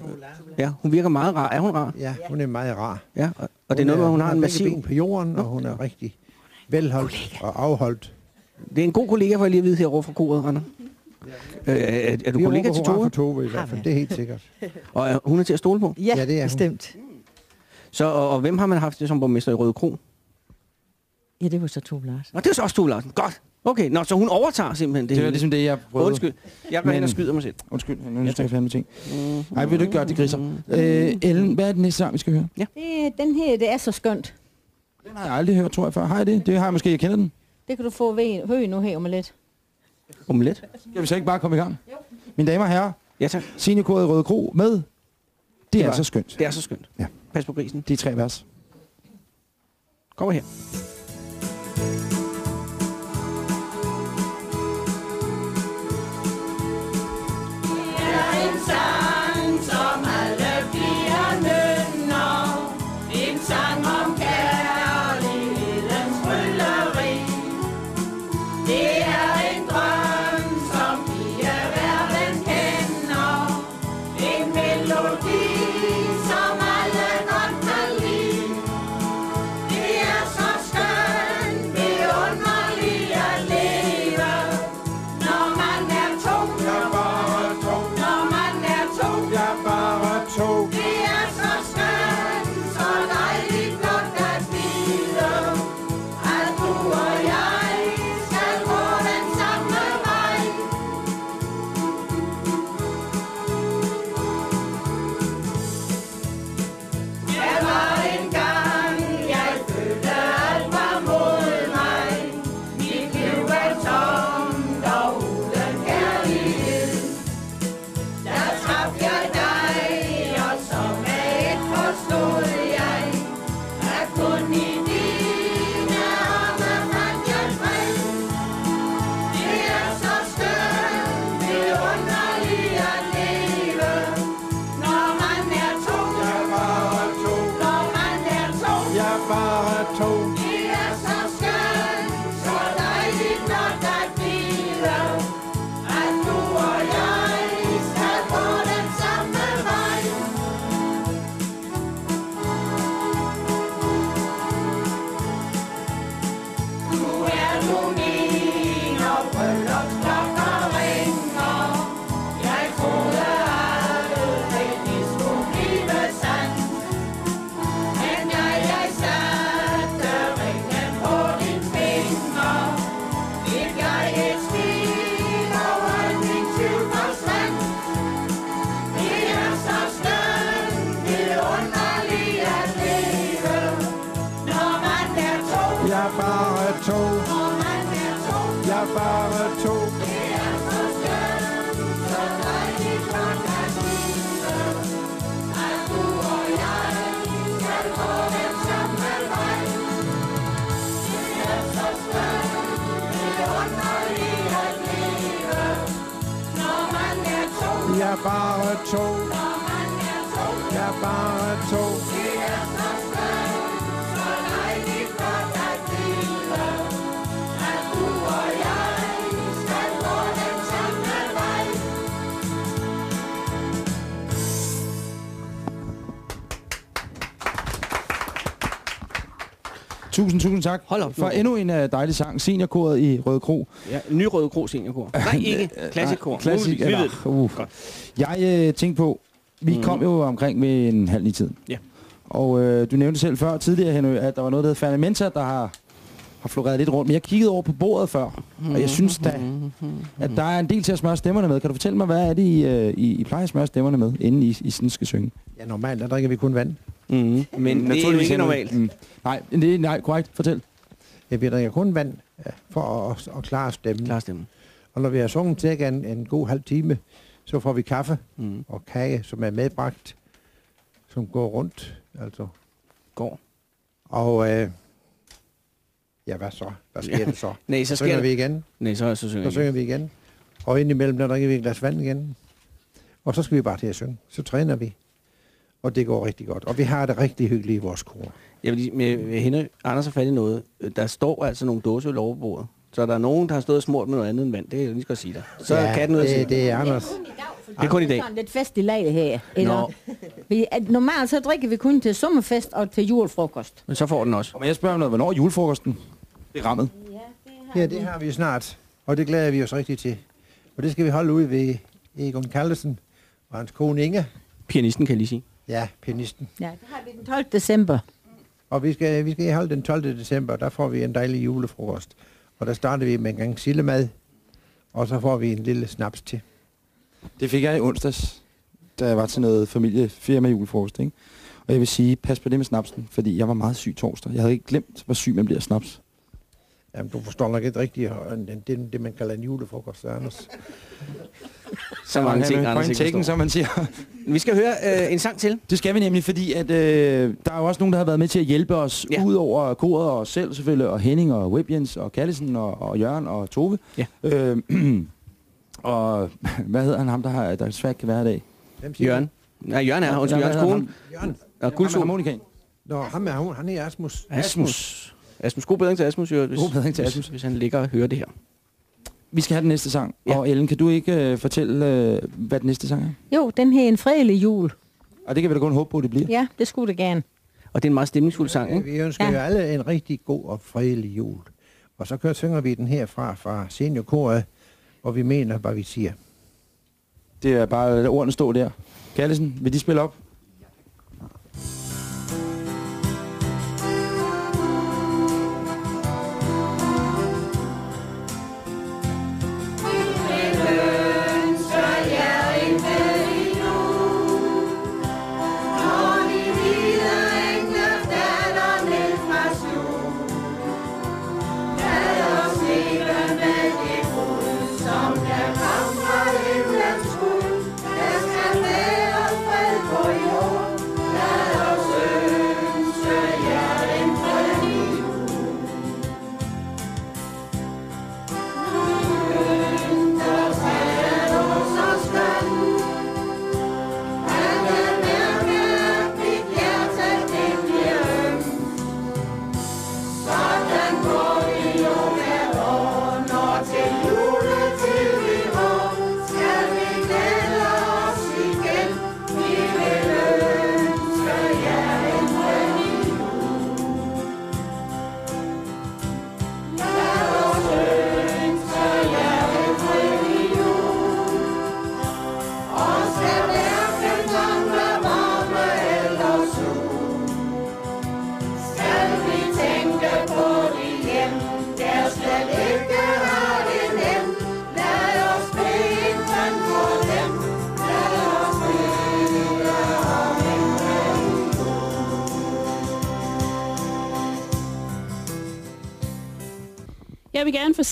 Ja, hun virker meget rar. Er hun rar? Ja, hun er meget rar. Ja, og, og det er noget, hvor hun har en massiv... ben på jorden, og hun er rigtig velholdt og afholdt. Det er en god kollega, for jeg lige at vide herovre fra koret, Render. Øh, er, er du Vi kollega til Tove? for Tove i hvert fald, det er helt sikkert. <laughs> Og er, hun er til at stole på? Ja, Ja, det er hun. bestemt. Så, og, og hvem har man haft det som borgmester i Røde Kro? Ja, det var så Tove Larsen. Nå, det er så også Tove Larsen. Godt. Okay, nå, så hun overtager simpelthen det Det var ligesom det, jeg prøvede. Undskyld. Jeg går Men- og skyder mig selv. Undskyld, nu skal jeg fandme ting. Nej, vil du ikke gøre det, griser? Øh, Ellen, hvad er den næste sang, vi skal høre? Det, den her, det er så skønt. Den har jeg aldrig hørt, tror jeg, før. Har jeg det? Det har jeg måske, jeg kender den. Det kan du få ved, høre nu her om lidt. Omelet? Skal vi så ikke bare komme i gang? Mine damer og herrer, Ja, tak. seniorkoret i Røde Kro med Det er var- så skønt. Det er så skønt. Ja. Pas på grisen. De tre vers. Kom her. Tusind, tak Hold op, for nu. endnu en uh, dejlig sang. Seniorkoret i Røde Kro. Ja, ny Røde Kro seniorkor. Nej, ikke. Klassikkor. Klassik, Vi ved uh. Jeg øh, tænkte på, vi Mhm. kom jo omkring ved en halv ni tid. Ja. Og øh, du nævnte selv før tidligere, Henry, at der var noget, der hed Fermenta, der har, har floreret lidt rundt. Men jeg kiggede over på bordet før, og jeg synes da, at der er en del til at smøre stemmerne med. Kan du fortælle mig, hvad er det, I, øh, I, I plejer at smøre stemmerne med, inden I, I sådan skal synge? Ja, normalt der drikker vi kun vand. Mm-hmm. Men det er jo ikke normalt. Mm. Nej, det er nej, korrekt. Fortæl. Ja, vi drikker kun vand ja, for at, at, at klare stemmen. Klar stemme. Og når vi har sunget cirka en, en god halv time, så får vi kaffe Mm. og kage, som er medbragt, som går rundt. Altså. Går. Og øh, ja, hvad så? Hvad sker der så? <laughs> Nej, så Så synger det. vi igen. Nej, så, så synger Så synger vi igen. Og indimellem, der drikker vi et glas vand igen. Og så skal vi bare til at synge. Så træner vi. Og det går rigtig godt. Og vi har det rigtig hyggeligt i vores kor. Jeg vil lige, med, med Henrik Anders har fat i noget. Der står altså nogle dåseøl over bordet. Så der er nogen, der har stået og smurt med noget andet end vand. Det kan jeg lige skal sige dig. Så ja, kan den ud det, det er Anders. Det er kun i dag. Sådan lidt fest i lag her. Eller, Nå. vi, at normalt så drikker vi kun til sommerfest og til julefrokost. Men så får den også. Og må jeg spørge om noget, hvornår er julefrokosten? Det er rammet. Ja, det har vi snart. Og det glæder vi os rigtig til. Og det skal vi holde ud ved Egon Kallesen og hans kone Inge. Pianisten kan jeg lige sige. Ja, pianisten. Ja, det har vi den 12. december. Og vi skal, vi skal holde den 12. december, der får vi en dejlig julefrokost. Og der starter vi med en gang sillemad, og så får vi en lille snaps til. Det fik jeg i onsdags, da jeg var til noget familiefirma julefrokost, ikke? Og jeg vil sige, pas på det med snapsen, fordi jeg var meget syg torsdag. Jeg havde ikke glemt, hvor syg man bliver af snaps. Jamen, du forstår nok ikke rigtigt det, det, det man kalder en julefrokost, Anders. Så mange ting, Anders ikke taken, som man siger. Vi skal høre øh, en sang til. Det skal vi nemlig, fordi at, øh, der er jo også nogen, der har været med til at hjælpe os, Ja. ja. ud over koret og os selv selvfølgelig, og Henning og Webjens og Kallesen og, og Jørgen og Tove. Ja. Øh, <clears throat> og <clears throat> hvad hedder han, ham der, har, der svært kan være i dag? Hvem siger Jørgen. Nej, Jørgen er undskyld, Ja, Jørgens hvad hedder kone. Jørgen. Og Ham Guldsol. er harmonikaen. Nå, ham er, hun, han er Asmus. Asmus. Asmus. God bedring til Asmus, jo, hvis, God bedring til hvis- Asmus. Hvis han ligger og hører det her. Vi skal have den næste sang. Ja. Og Ellen, kan du ikke øh, fortælle, øh, hvad den næste sang er? Jo, den her en fredelig jul. Og det kan vi da kun håbe på, at det bliver. Ja, det skulle det gerne. Og det er en meget stemningsfuld sang, ikke? Vi ønsker Ja. jo alle en rigtig god og fredelig jul. Og så kører, synger vi den herfra fra seniorkoret, og vi mener, hvad vi siger. Det er bare at lade ordene stå der. Kallesen, vil de spille op?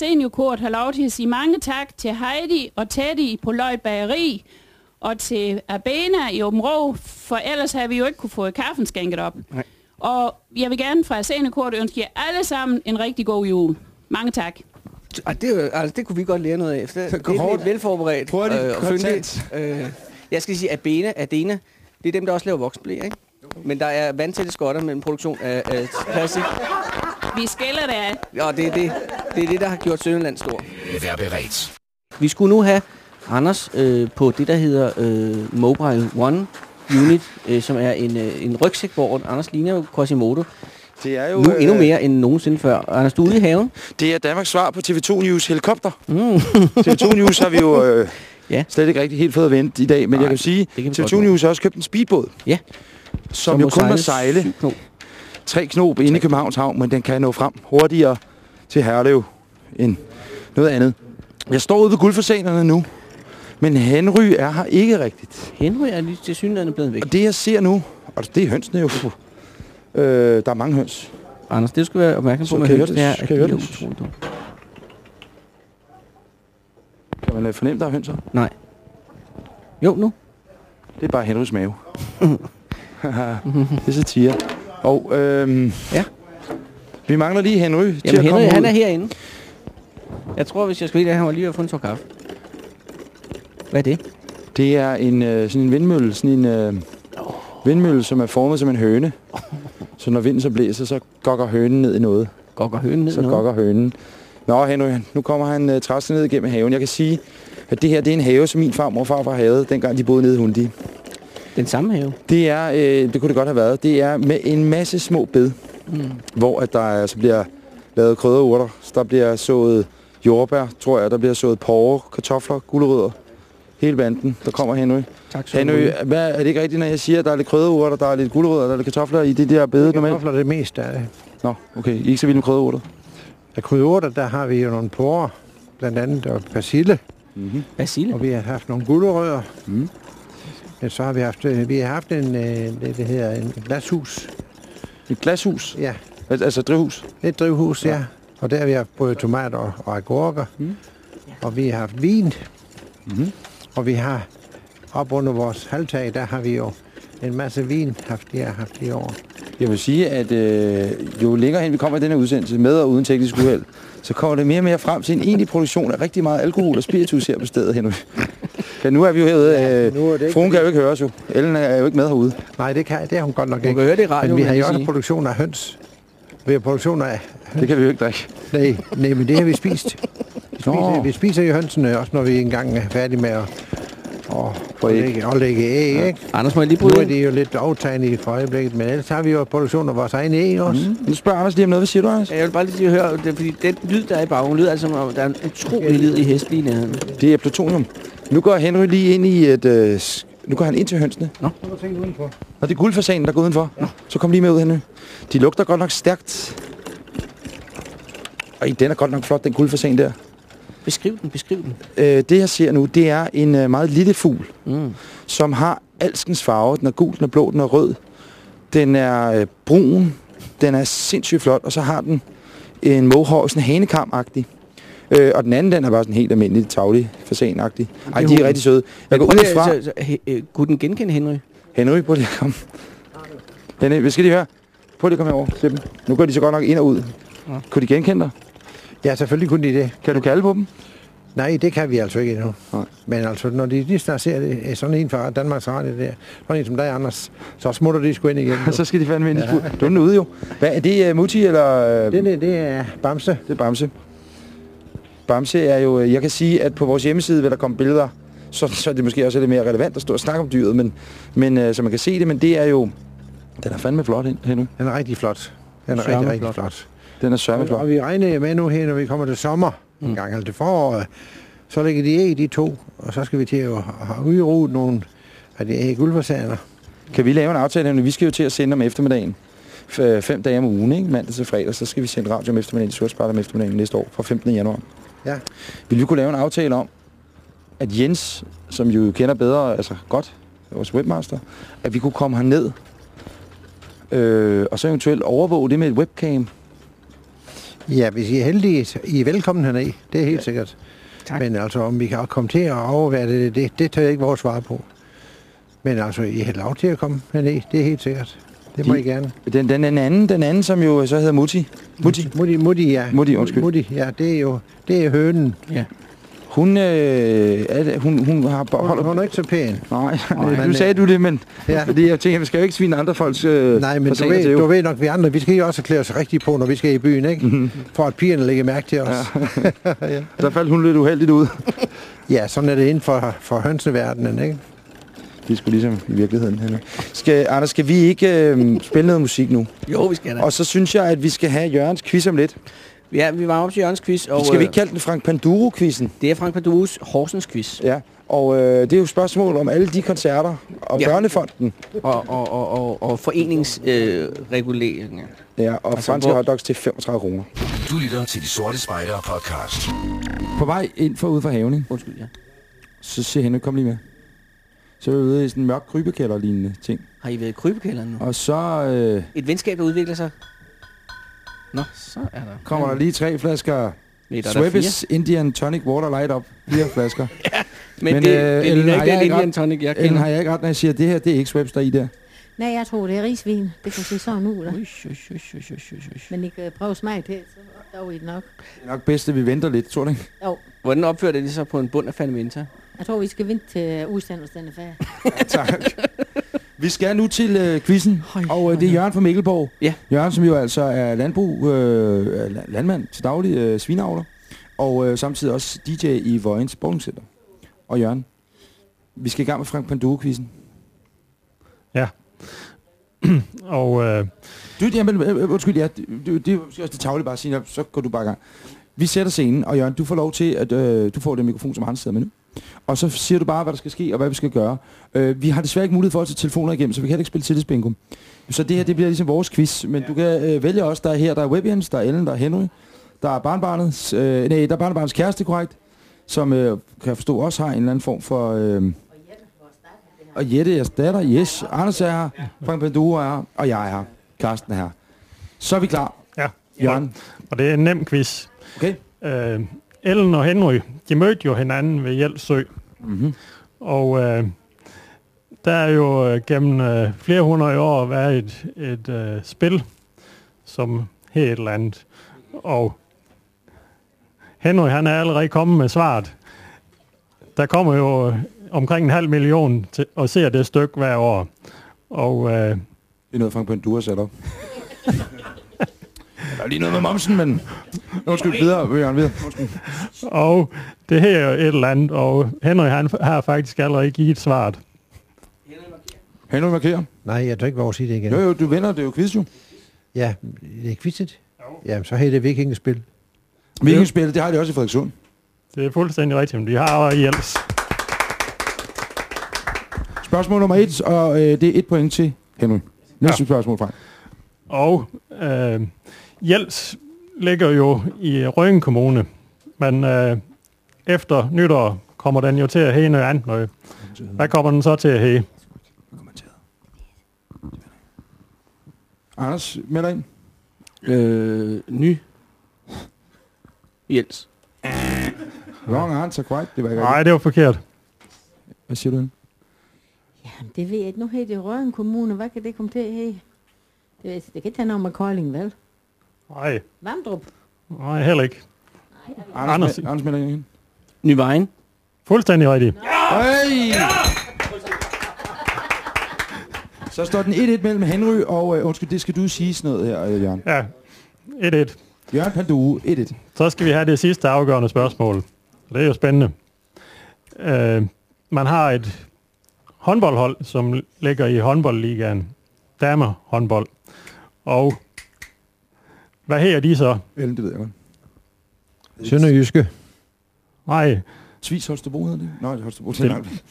Seniorkort have lov til at sige mange tak til Heidi og Teddy på Løg Bageri, og til Abena i Åben Rå, for ellers havde vi jo ikke kunne få kaffen skænket op. Nej. Og jeg vil gerne fra seniorkort ønske jer alle sammen en rigtig god jul. Mange tak. Ej, det, altså, det kunne vi godt lære noget af. Det, det er lidt velforberedt. Hurtigt, øh, og fyndigt. Øh, jeg skal sige, at Abena, Adena, det er dem, der også laver voksblæ, ikke? Men der er vandtætte skotter mellem produktion af, af plastik. Vi skiller det af. Og det er det, det er det, der har gjort Sønderland stor. Vær beredt. Vi skulle nu have Anders øh, på det, der hedder øh, Mobile One Unit, øh, som er en, øh, en rygsæk, hvor Anders ligner jo Quasimodo. Det er jo... Nu endnu øh, mere end nogensinde før. Anders, du er ude i haven. Det er Danmarks svar på TV2 News helikopter. Mm. <laughs> TV2 News har vi jo øh, Ja. slet ikke rigtig helt fået at vente i dag, men Nej, jeg kan sige, godt TV2 nå. News har også købt en speedbåd. Ja. Som, jo kun må sejle. Tre knop inde i Københavns Havn, men den kan nå frem hurtigere til Herlev end noget andet. Jeg står ude ved guldforsenerne nu, men Henry er her ikke rigtigt. Henry er lige til synligheden blevet væk. Og det jeg ser nu, og det er hønsene jo. Øh, der er mange høns. Anders, det skal være opmærksom på med høns, det er, Kan jeg høre det? Kan man øh, fornemme, der er hønser? Nej. Jo, nu. Det er bare Henrys mave. <laughs> det er satire. Og øhm, Ja. vi mangler lige Henry til Jamen, at Henry, komme han ud. er herinde. Jeg tror, hvis jeg skal vide det, han var lige ved at få en tår kaffe. Hvad er det? Det er en, øh, sådan en vindmølle, sådan en øh, vindmølle, som er formet som en høne. Så når vinden så blæser, så gokker hønen ned i noget. Gokker hønen ned Så i noget? gokker hønen. Nå, Henry, nu kommer han øh, træslet ned igennem haven. Jeg kan sige, at det her det er en have, som min farmor og farfar havde, dengang de boede nede i Hundi. Den samme have. Det er, øh, det kunne det godt have været, det er med en masse små bed, Mm. hvor at der altså bliver lavet krydderurter. Så der bliver sået jordbær, tror jeg. Der bliver sået porre, kartofler, gulerødder. Hele banden. Der kommer Henry. Tak du Henry, hvad, er det ikke rigtigt, når jeg siger, at der er lidt krydderurter, der er lidt gulerødder, der er lidt kartofler i det der bede normalt? Kartofler er det meste af det. Nå, okay. I er ikke så vilde med krydderurter? Af krydderurter, der har vi jo nogle porer, blandt andet og persille, Mm-hmm. Basile. og vi har haft nogle gulerødder. Mm. Så har vi haft, øh, vi har haft en, øh, det, det hedder en glashus. Et glashus? Ja, Al- Altså et drivhus? et drivhus, ja. Ja. Og der har vi haft både tomater og, og agurker. Mm. Og vi har haft vin, Mm-hmm. og vi har op under vores halvtag, der har vi jo en masse vin haft, de har haft i år. Jeg vil sige, at øh, jo længere hen vi kommer i denne udsendelse, med og uden teknisk uheld, så kommer det mere og mere frem til en egentlig produktion af rigtig meget alkohol og spiritus her på stedet, Henry. Ja, nu er vi jo herude. Øh, Nu er det ikke, fruen kan jo ikke høre os jo. Ellen er jo ikke med herude. Nej, det, kan, det er hun godt nok Du ikke. kan høre det i radioen, Men vi har jo også produktion af høns. Vi har produktion af... Det kan vi jo ikke drikke. Nej, nej men det har vi spist. Vi spiser, Nå. vi spiser jo hønsene, også når vi engang er færdige med at, at, æg. lægge, at lægge æg, Ja. ikke? Anders, må jeg lige Nu bryde er ind? det jo lidt aftagende for øjeblikket, men ellers har vi jo produktion af vores egne æg også. Mm. Nu spørger Anders lige om noget. Hvad siger du, Anders? Jeg vil bare lige sige, høre, det, er fordi den lyd, der er i baggrunden, lyder altså, som om der er en utrolig lyd i hest lige i nærheden. Det er plutonium. Nu går Henry lige ind i et... Øh, nu går han ind til hønsene. Nå. Og det er guldfasanen, der går udenfor. Nå. Så kom lige med ud, Henry. De lugter godt nok stærkt. Ej, den er godt nok flot, den guldfasan der. Beskriv den, beskriv den. Øh, det, jeg ser nu, det er en øh, meget lille fugl, Mm. som har alskens farve. Den er gul, den er blå, den er rød. Den er øh, brun. Den er sindssygt flot. Og så har den en mohår, sådan hanekam-agtig. Øh, og den anden, den er bare sådan helt almindelig, taglig, fasan-agtig. Ej, de er rigtig søde. Jeg går ud fra... så, så, he, øh, kunne den genkende Henry? Henry, prøv lige at komme. Henry, hvad skal de høre? Prøv lige at komme herover til dem. Nu går de så godt nok ind og ud. Ja. Kunne de genkende dig? Ja, selvfølgelig kunne de det. Kan du kalde på dem? Nej, det kan vi altså ikke endnu. Nej. Men altså, når de lige snart ser det, er sådan en fra Danmarks Radio der, sådan en som dig, Anders, så smutter de sgu ind igen. <laughs> så skal de fandme ind i spurgt. Du er den ude jo. Hvad, er det uh, Mutti eller... Uh, det, det, det er Bamse. Det er Bamse. Bamse er jo... øh, Jeg kan sige, at på vores hjemmeside vil der komme billeder, så, så er det måske også lidt mere relevant at stå og snakke om dyret, men, men uh, så man kan se det, men det er jo... Den er fandme flot hen, hen nu. Den er rigtig flot. Den er Sørme rigtig, rigtig flot. flot. Den er sørme Og, flot. og vi regner med nu her, når vi kommer til sommer, Mm. en gang eller til foråret, så lægger de æg, de to, og så skal vi til at have udruet nogle af de æg guldfasaner. Kan vi lave en aftale? Vi skal jo til at sende om eftermiddagen. Øh, fem dage om ugen, ikke? Mandag til fredag, så skal vi sende radio om eftermiddagen i Sortspejl om eftermiddagen næste år, fra 15. januar. Ja. Vil vi kunne lave en aftale om, at Jens, som jo kender bedre, altså godt, vores webmaster, at vi kunne komme herned, øh, og så eventuelt overvåge det med et webcam. Ja, hvis I er heldige, I er velkommen hernede. Det er helt sikkert. Tak. Men altså, om vi kan komme til at overvære det, det, det tager jeg ikke vores svar på. Men altså, I har lov til at komme hernede. Det er helt sikkert. Det må De- I gerne. Den, den, den, anden, den anden, som jo så hedder Mutti, Mutti, Mutti, Mutti, ja. Mutti, undskyld. Mutti, ja, det er jo det er hønen. Hun, øh, er det, hun, hun har Hun, holder... hun er ikke så pæn. Nej, <laughs> men, nu sagde du det, men Ja. <laughs> fordi jeg tænker, vi skal jo ikke svine andre folks øh, Nej, men du til, ved, du ved nok, vi andre, vi skal jo også klæde os rigtigt på, når vi skal i byen, ikke? Mhm. For at pigerne lægger mærke til os. Ja, <laughs> ja. Der faldt hun lidt uheldigt ud. ja sådan er det inden for, for hønseverdenen, ikke? Det er sgu ligesom i virkeligheden. Henrik. Skal, Anders, skal vi ikke øh, spille noget musik nu? Jo, vi skal da. Og så synes jeg, at vi skal have Jørgens quiz om lidt. Ja, vi var oppe til Jørgens quiz. Og, skal vi ikke øh, kalde den Frank Panduro-quizzen? Det er Frank Padus Horsens quiz. Ja, og øh, det er jo et spørgsmål om alle de koncerter og Ja. Børnefonden. Og, og, og, og, og foreningsreguleringer. Øh, Ja, og Altså, franske hvor- hotdogs til 35 kroner. Du lytter til De Sorte Spejdere podcast. På vej ind for ude for haven, ikke? Undskyld, ja. så siger Henrik, kom lige med. Så er vi ude i sådan en mørk krybekælder-lignende ting. Har I været i krybekælderen nu? Og så øh, Et venskab, der udvikler sig? Nå, så er der. kommer der lige tre flasker Nej, der er Indian Tonic Water Light op. Fire <laughs> flasker. Men, Men, det, øh, det Ellen, ligner har ikke jeg den ikke Indian ret- tonic, jeg kender. har jeg ikke ret, når jeg siger, at det her, det er ikke Sweppes, der er i der. Nej, jeg tror, det er risvin. Det kan se sådan ud, da. Men I kan prøve at smage det, så opdager I det nok. Det er nok bedst, at vi venter lidt, tror du ikke? Jo, Hvordan opfører det så på en bund af Fandminta? jeg tror, vi skal vente til udsendelsen er færdig. <laughs> tak. <laughs> Vi skal nu til øh, quizzen, og øh, det er Jørgen fra Mikkelborg. Ja. Jørgen, som jo altså er landbrug, øh, la- landmand til daglig, øh, svineavler, og øh, samtidig også DJ i Vojens Bowling Center. Og Jørgen, vi skal i gang med Frank Panduro-quizzen. <clears throat> Og øh, Du, jamen, øh, øh, undskyld, ja, det, det, det er måske også det tavle bare at sige, så går du bare i gang. Vi sætter scenen, og Jørgen, du får lov til, at øh, du får den mikrofon, som han sidder med nu. Og så siger du bare, hvad der skal ske, og hvad vi skal gøre. Øh, vi har desværre ikke mulighed for at tage telefoner igennem, så vi kan heller ikke spille tillidsbingo. Så det her, det bliver ligesom vores quiz. Men du kan øh, vælge også, der er her, der er Webians, der er Ellen, der er Henry, der er barnbarnets, øh, nej, der er barnbarnets kæreste, korrekt, som øh, kan jeg forstå også har en eller anden form for... Øh, og Jette, jeres datter, yes. Anders er her, Frank Panduro er her, og jeg er her. Karsten er her. Så er vi klar. ja, Jørgen. og det er en nem quiz. Okay. Øh, Ellen og Henry, de mødte jo hinanden ved Hjælpsø. Mm-hmm. Og øh, der er jo øh, gennem øh, flere hundrede år været et, et øh, spil, som hed et eller andet. Og Henry, han er allerede kommet med svaret. Der kommer jo øh, omkring en halv million til at se det stykke hver år. Og øh, Det er noget, Frank sat op. <laughs> Der er lige noget med momsen, men... Undskyld, videre, Jørgen, videre. Undskyld. Og det her er et eller andet, og Henry han har faktisk allerede givet svaret. Henry markerer. Nej, jeg tror ikke, hvor at sige det igen. Jo, jo, du vinder, det er jo quiz, jo. Ja, det er quizzet. Jamen, så hedder det vikingespil. Vikingspillet, det har de også i Frederikssund. Det er fuldstændig rigtigt, men de har også Hjælps. Spørgsmål nummer et, og øh, det er et point til Henry. Næste ja. spørgsmål, Frank. Og øh, Hjælps ligger jo i Røgen Kommune, men øh, efter nytår kommer den jo til at hæge noget andet noget. Hvad kommer den så til at hæge? Anders, melder ind. Øh, ny. Jens. Wrong answer, quite. Det var ikke Nej, det var forkert. Hvad siger du? Jamen, det ved jeg ikke. Nu hedder det Røgen Kommune. Hvad kan det komme til at hedde? Det, det kan ikke have noget med Kolding, vel? Nej, Vamdrup. nej heller ikke. Anders, Anders. Anders, Anders melder ind. Ny vejen. Fuldstændig rigtigt. Hey! Så står den 1-1 mellem Henry og... Øh, undskyld, det skal du sige sådan noget her, øh, Jørgen. Ja, 1-1. Jørgen Panduro, 1-1. Så skal vi have det sidste afgørende spørgsmål. Det er jo spændende. Øh, man har et håndboldhold, som ligger i håndboldligaen. Damer håndbold. Og hvad her de så? Ellen, det ved jeg godt. Sønderjyske. Nej, Tvis Holstebro hedder det? Nej, det er Holstebro. Det-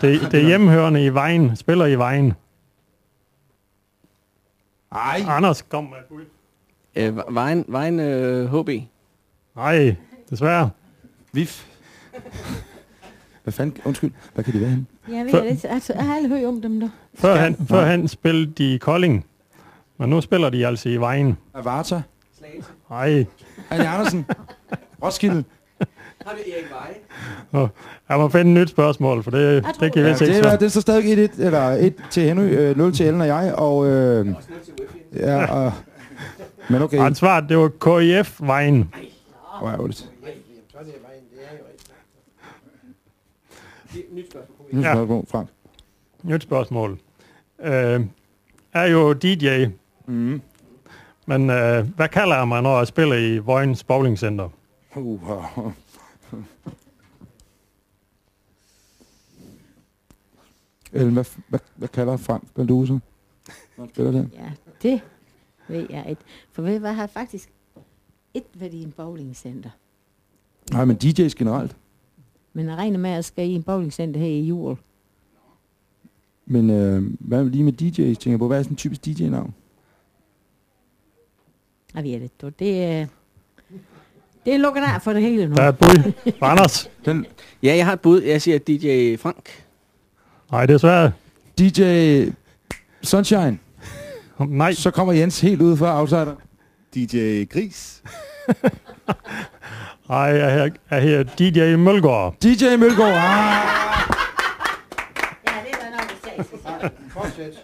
det, det er hjemmehørende i vejen. Spiller i vejen. Ej, Anders, kom med bud. Øh, vejen, vejen øh, HB. Nej, desværre. Vif. Hvad fanden? Undskyld. Hvad kan det være henne? Jeg ved For- det ikke. Altså, jeg har aldrig hørt om dem, der. Førhen, førhen spillede de i Kolding. Men nu spiller de altså i vejen. Avarta. Nej, Anja Andersen. Roskilde. Har du Erik Veje? jeg må finde et nyt spørgsmål, for det, det kan vi Ja, vist ikke det, er, det står stadig 1 eller 1 til Henry, øh, 0 til Ellen og jeg, og... Øh, ja, og, men okay. Og svaret, det var KIF-vejen. Hvor er det? Nu Ja. spørgsmål, Frank. Nyt spørgsmål. Øh, er jo DJ, Mm. men øh, hvad kalder man, når jeg spiller i Vojens Bowling Center? Uh, Eller hvad, hvad, hvad kalder Frank Baldusa? Når han spiller der? Ja, det ved jeg ikke. For ved hvad, jeg har faktisk et været i en bowlingcenter. Nej, men DJ's generelt. Men jeg regner med, at jeg skal i en bowlingcenter her i jul. Men øh, hvad lige med DJ's, tænker jeg på? Hvad er sådan en typisk DJ-navn? Jeg ved det du. Det er... Det er lukket af for det hele nu. Der er et bud. Anders? Den, Ja, jeg har et bud. Jeg siger DJ Frank. Nej, det er svært. DJ Sunshine. Nej. Så kommer Jens helt ud fra outsider. DJ Gris. <laughs> Nej, jeg her, jeg her DJ Mølgaard. DJ Mølgaard. Ah. Ja, det er nok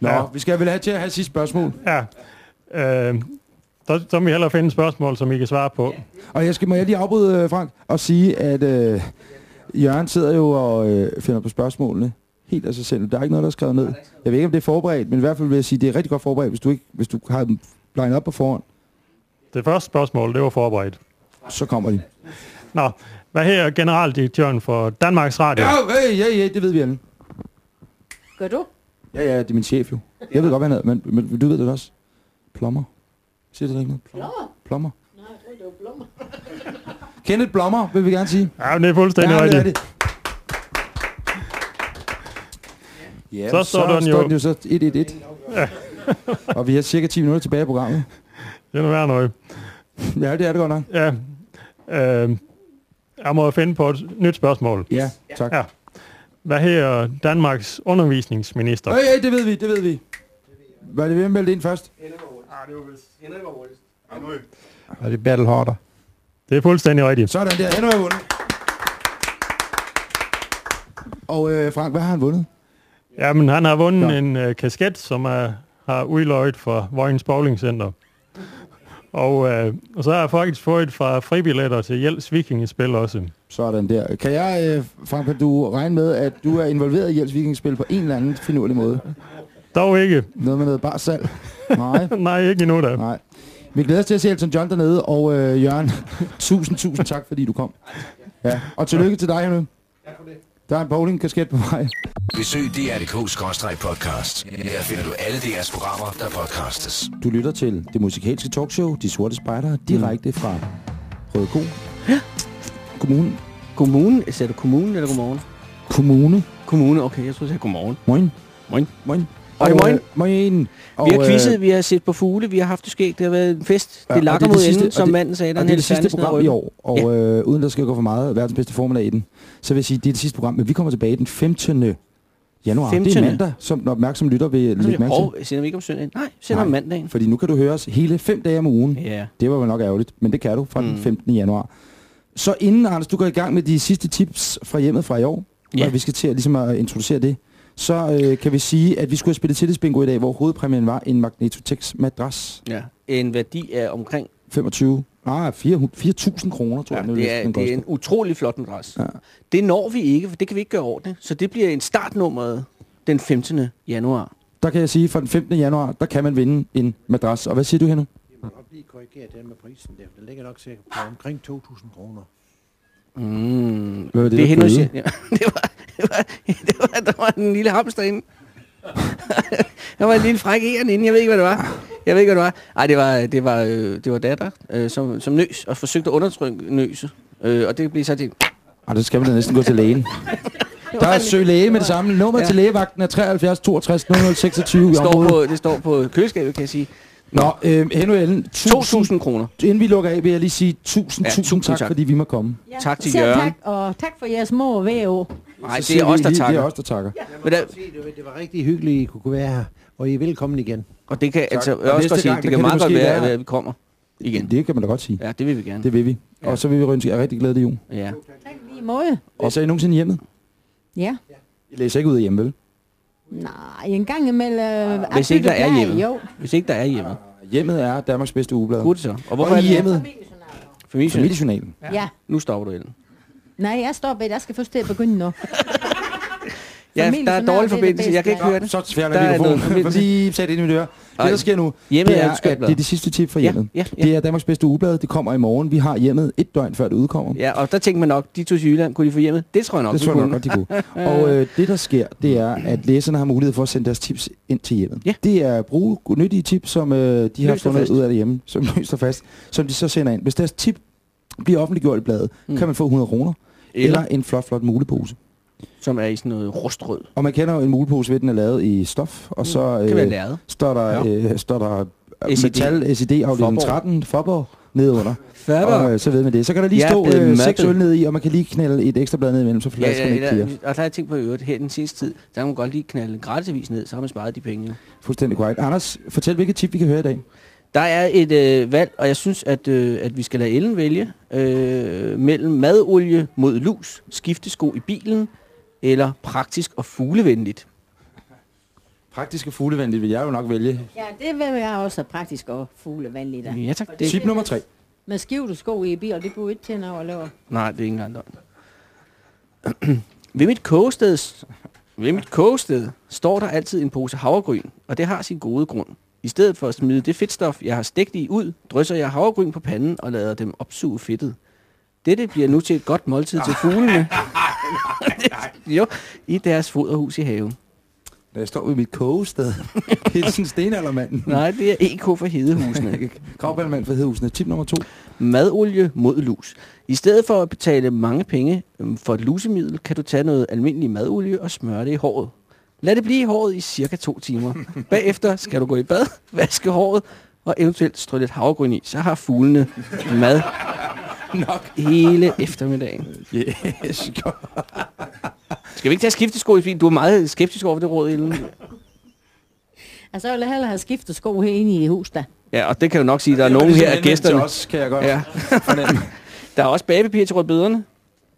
Nå, Ja. vi skal vel have til at have sidste spørgsmål. Ja. Øh, så, så må vi hellere finde et spørgsmål, som I kan svare på. Og jeg skal, må jeg lige afbryde, øh, Frank, og sige, at øh, Jørgen sidder jo og øh, finder på spørgsmålene helt af sig selv. Der er ikke noget, der er skrevet ned. Jeg ved ikke, om det er forberedt, men i hvert fald vil jeg sige, at det er rigtig godt forberedt, hvis du, ikke, hvis du har dem blindet op på forhånd. Det første spørgsmål, det var forberedt. Så kommer de. Nå, hvad her generaldirektøren for Danmarks Radio? Ja, hey, ja, ja, det ved vi alle. Gør du? Ja, ja, det er min chef jo. Jeg ved godt, hvad han hedder, men, men du ved det også. Plommer. Siger det ikke noget? Plommer? Plommer. Nej, jeg tror, det var blommer. <laughs> Kenneth Blommer, vil vi gerne sige. Ja, men det er fuldstændig Ja, det er rigtigt. det. Ja, Så så står den den jo- jo så 1-1-1. <laughs> og vi har cirka 10 minutter tilbage i programmet. Det er noget værd. <laughs> Ja, det er det godt nok. Ja. Øh, jeg må finde på et nyt spørgsmål. Ja, tak. Ja. Hvad her Danmarks undervisningsminister? Hey, hey, det ved vi, det ved vi. Var det hvem meldte ind først? Og det er Battle Harder. Det er fuldstændig rigtigt. Sådan der, Henrik har vundet. Og øh, Frank, hvad har han vundet? Jamen, han har vundet Nå. en øh, kasket, som er, har udløjet for Vojens Bowling Center. Og, øh, og så har jeg faktisk fået et fra fribilletter til Jels Vikingespil også. Sådan der. Kan jeg, øh, Frank, kan du regne med, at du er involveret i Jels Vikingspil på en eller anden finurlig måde? Dog ikke. Noget med noget bare salg? Nej. <laughs> Nej, ikke endnu da. Nej. Vi glæder os til at se Elton John dernede, og øh, Jørgen, <laughs> tusind, tusind tak, fordi du kom. Ja, og tillykke til dig, Henrik. Der er en bowling-kasket på vej. Besøg dr.dk-podcast. Her finder du alle DR's programmer, der podcastes. Du lytter til det musikalske talkshow, De Sorte Spejdere, direkte fra Røde Ko. Ja. Kommune. Kommunen? Sagde du kommunen eller godmorgen? Kommune. Kommune, okay, jeg tror, du sagde godmorgen. Moin. Moin. Moin. Hej, moin. øh, moin. Og, Vi har øh, quizzet, vi har set på fugle, vi har haft det skægt, det har været en fest. Ja, det og lakker er mod enden, og som det- manden sagde, der Og det er det sidste program i år, og øh, uden der skal gå for meget verdens bedste formiddag i den, så vil jeg sige, det er det sidste program, men vi kommer tilbage den 15. januar. Det 15.. er mandag, som den opmærksomme lytter vil lægge mærke til. sender vi ikke om søndagen? Nej, sender om mandagen. Fordi nu kan du høre os hele fem dage om ugen. Ja. Det var jo nok ærgerligt, men det kan du fra den Mm. 15. januar. Så inden, Anders, du går i gang med de sidste tips fra hjemmet fra i år, Ja. og vi skal til at, ligesom at introducere det, så øh, kan vi sige, at vi skulle have spillet tillidsbingo i dag, hvor hovedpræmien var en Magnetotex madras. ja. En værdi af omkring, 25, ah, 4.000 kroner, tror ja, jeg. nu det, er, det er en utrolig flot madras. Ja. Det når vi ikke, for det kan vi ikke gøre ordentligt. Så det bliver en startnummeret den 15. januar. Der kan jeg sige, at fra den 15. januar, der kan man vinde en madras. Og hvad siger du her nu? Jeg må godt lige korrigere den med prisen der, for den ligger nok sikkert på omkring 2.000 kroner. Mm. Hvad var det, det der er siger. Ja, <laughs> det, var, det, var, det var, der var en lille hamster inde. <laughs> der var en lille fræk egen inde, jeg ved ikke, hvad det var. Jeg ved ikke, hvad det var. Ej, det var, det var, øh, det var datter, øh, som, som nøs, og forsøgte at undertrykke nøse. Øh, og det blev så til... Ah, det skal man da næsten gå til lægen. <laughs> Der er søg læge med det samme. Nummer Ja. til lægevagten er 73 62 0026 i Det står, på, det står på køleskabet, kan jeg sige. Nå, øh, Henry Ellen, 2.000 kroner. Inden vi lukker af, vil jeg lige sige tusind, Ja, ja, tusind, tusind tak, tak. fordi vi må komme. Ja. Tak til Jørgen. tak, og tak for jeres mor og VO. Nej, det er os, der lige- Det takker. er os, der takker. Men der, Det, det var rigtig hyggeligt, at I kunne være her, og I er velkommen igen. og det kan, altså, Og jeg også godt sige, gang, det kan kan meget godt være, være- at vi kommer igen. Det kan man da godt sige. Ja, det vil vi gerne. Det vil vi. Ja. Og så vil vi ønske jer rigtig glædelig jul. Ja. Tak lige måde. Og så er I nogensinde hjemme. Ja. I læser ikke ud af hjemme, vel? Nej, en gang imellem... Øh, Hvis ikke der er hjemme. Jo. Hvis ikke der er hjemme. Hjemmet er Danmarks bedste ugeblad. Gud så. Og hvorfor Og er hjemmet. Familiejournal. Familiejournalen. Ja. Nu stopper du, Ellen. Nej, jeg står bag, jeg skal først til at begynde nu. <laughs> Ja, der er dårlig er forbindelse. Jeg kan ikke høre det. Så noget mikrofonen. Lige sæt ind i mit øre. Det, der sker nu, Hjemmet det er er, at det er det sidste tip for Ja, hjemmet. ja, ja. Det er Danmarks bedste ugeblad. Det kommer i morgen. Vi har hjemmet et døgn før det udkommer. Ja, og der tænkte man nok, de tog til Jylland, kunne de få hjemmet? Det tror jeg nok, Det de tror jeg nok de kunne. Og øh, det, der sker, det er, at læserne har mulighed for at sende deres tips ind til hjemmet. Ja. Det er bruge nyttige tips, som øh, de har fundet ud af det hjemme, som løst og fast, som de så sender ind. Hvis deres tip bliver offentliggjort i bladet, mm. kan man få 100 kroner. Eller, Eller en flot, flot mulepose. Som er i sådan noget rustrød. Og man kender jo en mulepose ved, den er lavet i stof, og så Mm. Øh, læret. står der, Ja. øh, står der øh, SID. metal, SID afdeling Fåborg. 13, Forborg, nedunder. Færdig. Og øh, så ved man det. Så kan der lige er stå øh, seks øl ned i, og man kan lige knælde et ekstra blad ned imellem, så Ja, flasken ja, ikke ja, klirer. og der har jeg tænkt på i øvrigt, her den sidste tid, der kan man godt lige knalde en gratisavis ned, så har man sparet de penge. Fuldstændig korrekt. Anders, fortæl, hvilket tip vi kan høre i dag. Der er et øh, valg, og jeg synes, at, øh, at vi skal lade Ellen vælge øh, mellem madolie mod lus, skiftesko i bilen, eller praktisk og fuglevenligt. Praktisk og fuglevenligt vil jeg jo nok vælge. Ja, det vil jeg også praktisk og fuglevenligt af. Ja tak. Det, Tip nummer tre. Med skivte sko i bil, det kunne ikke til at lave. nej, det er ikke engang løgn. <clears throat> ved mit kogested, ved mit kogested står der altid en pose havregryn, og det har sin gode grund. I stedet for at smide det fedtstof, jeg har stegt i ud, drysser jeg havregryn på panden og lader dem opsuge fedtet. Dette bliver nu til et godt måltid til fuglene. <laughs> <laughs> jo, i deres foderhus i haven. Der står ved mit kogested. <laughs> Hilsen stenaldermanden. Nej, det er EK for hedehusene. <laughs> Gravballmand for hedehusene. Tip nummer to. Madolie mod lus. I stedet for at betale mange penge øhm, for et lusemiddel, kan du tage noget almindelig madolie og smøre det i håret. Lad det blive i håret i cirka to timer. Bagefter skal du gå i bad, vaske håret og eventuelt strø lidt havregryn i. Så har fuglene mad <laughs> Nok. hele eftermiddagen. Yes, <laughs> godt. Skal vi ikke tage skiftesko i bilen? Du er meget skeptisk over for det råd, Ellen. <laughs> Altså, jeg vil hellere have skiftet sko herinde i hus, da. Ja, og det kan du nok sige, der er nogen her af gæsterne. Os, kan jeg godt Ja. fornemme. Der er også bagepapir til rødbederne.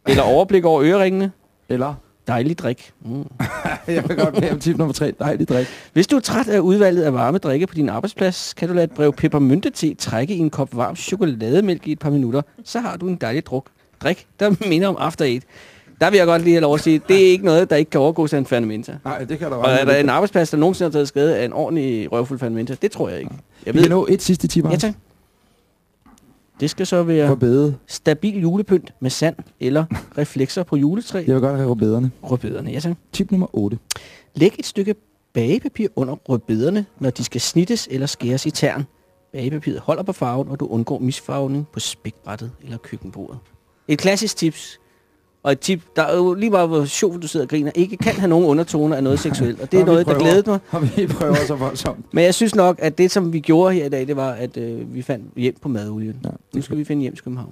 Eller overblik over øreringene. Eller? Dejlig drik. Mm. <laughs> Jeg vil godt med tip nummer tre. Dejlig drik. Hvis du er træt af udvalget af varme drikke på din arbejdsplads, kan du lade et brev peppermynte-te trække i en kop varm chokolademælk i et par minutter. Så har du en dejlig druk. Drik, der minder om After Eight. Der vil jeg godt lige have lov at sige, det er ikke noget, der ikke kan overgås af en Fernamenta. Nej, det kan der Og er der en arbejdsplads, der nogensinde har taget skade af en ordentlig røvfuld Fernamenta? Det tror jeg ikke. Jeg Vi kan nå et sidste tip, Ja, tak. Det skal så være Rødbede. stabil julepynt med sand eller reflekser på juletræ. Jeg vil godt have rødbederne. Rødbederne, ja tak. Tip nummer 8. Læg et stykke bagepapir under rødbederne, når de skal snittes eller skæres i tern. Bagepapiret holder på farven, og du undgår misfarvning på spækbrættet eller køkkenbordet. Et klassisk tips, og et tip, der er jo lige meget, hvor sjovt du sidder og griner, ikke kan have nogen undertoner af noget seksuelt. Og det er Og noget, der prøver- glæder mig. Og vi prøver så voldsomt. Men jeg synes nok, at det, som vi gjorde her i dag, det var, at øh, vi fandt hjem på madolien. Ja, Nu skal vi finde hjem til København.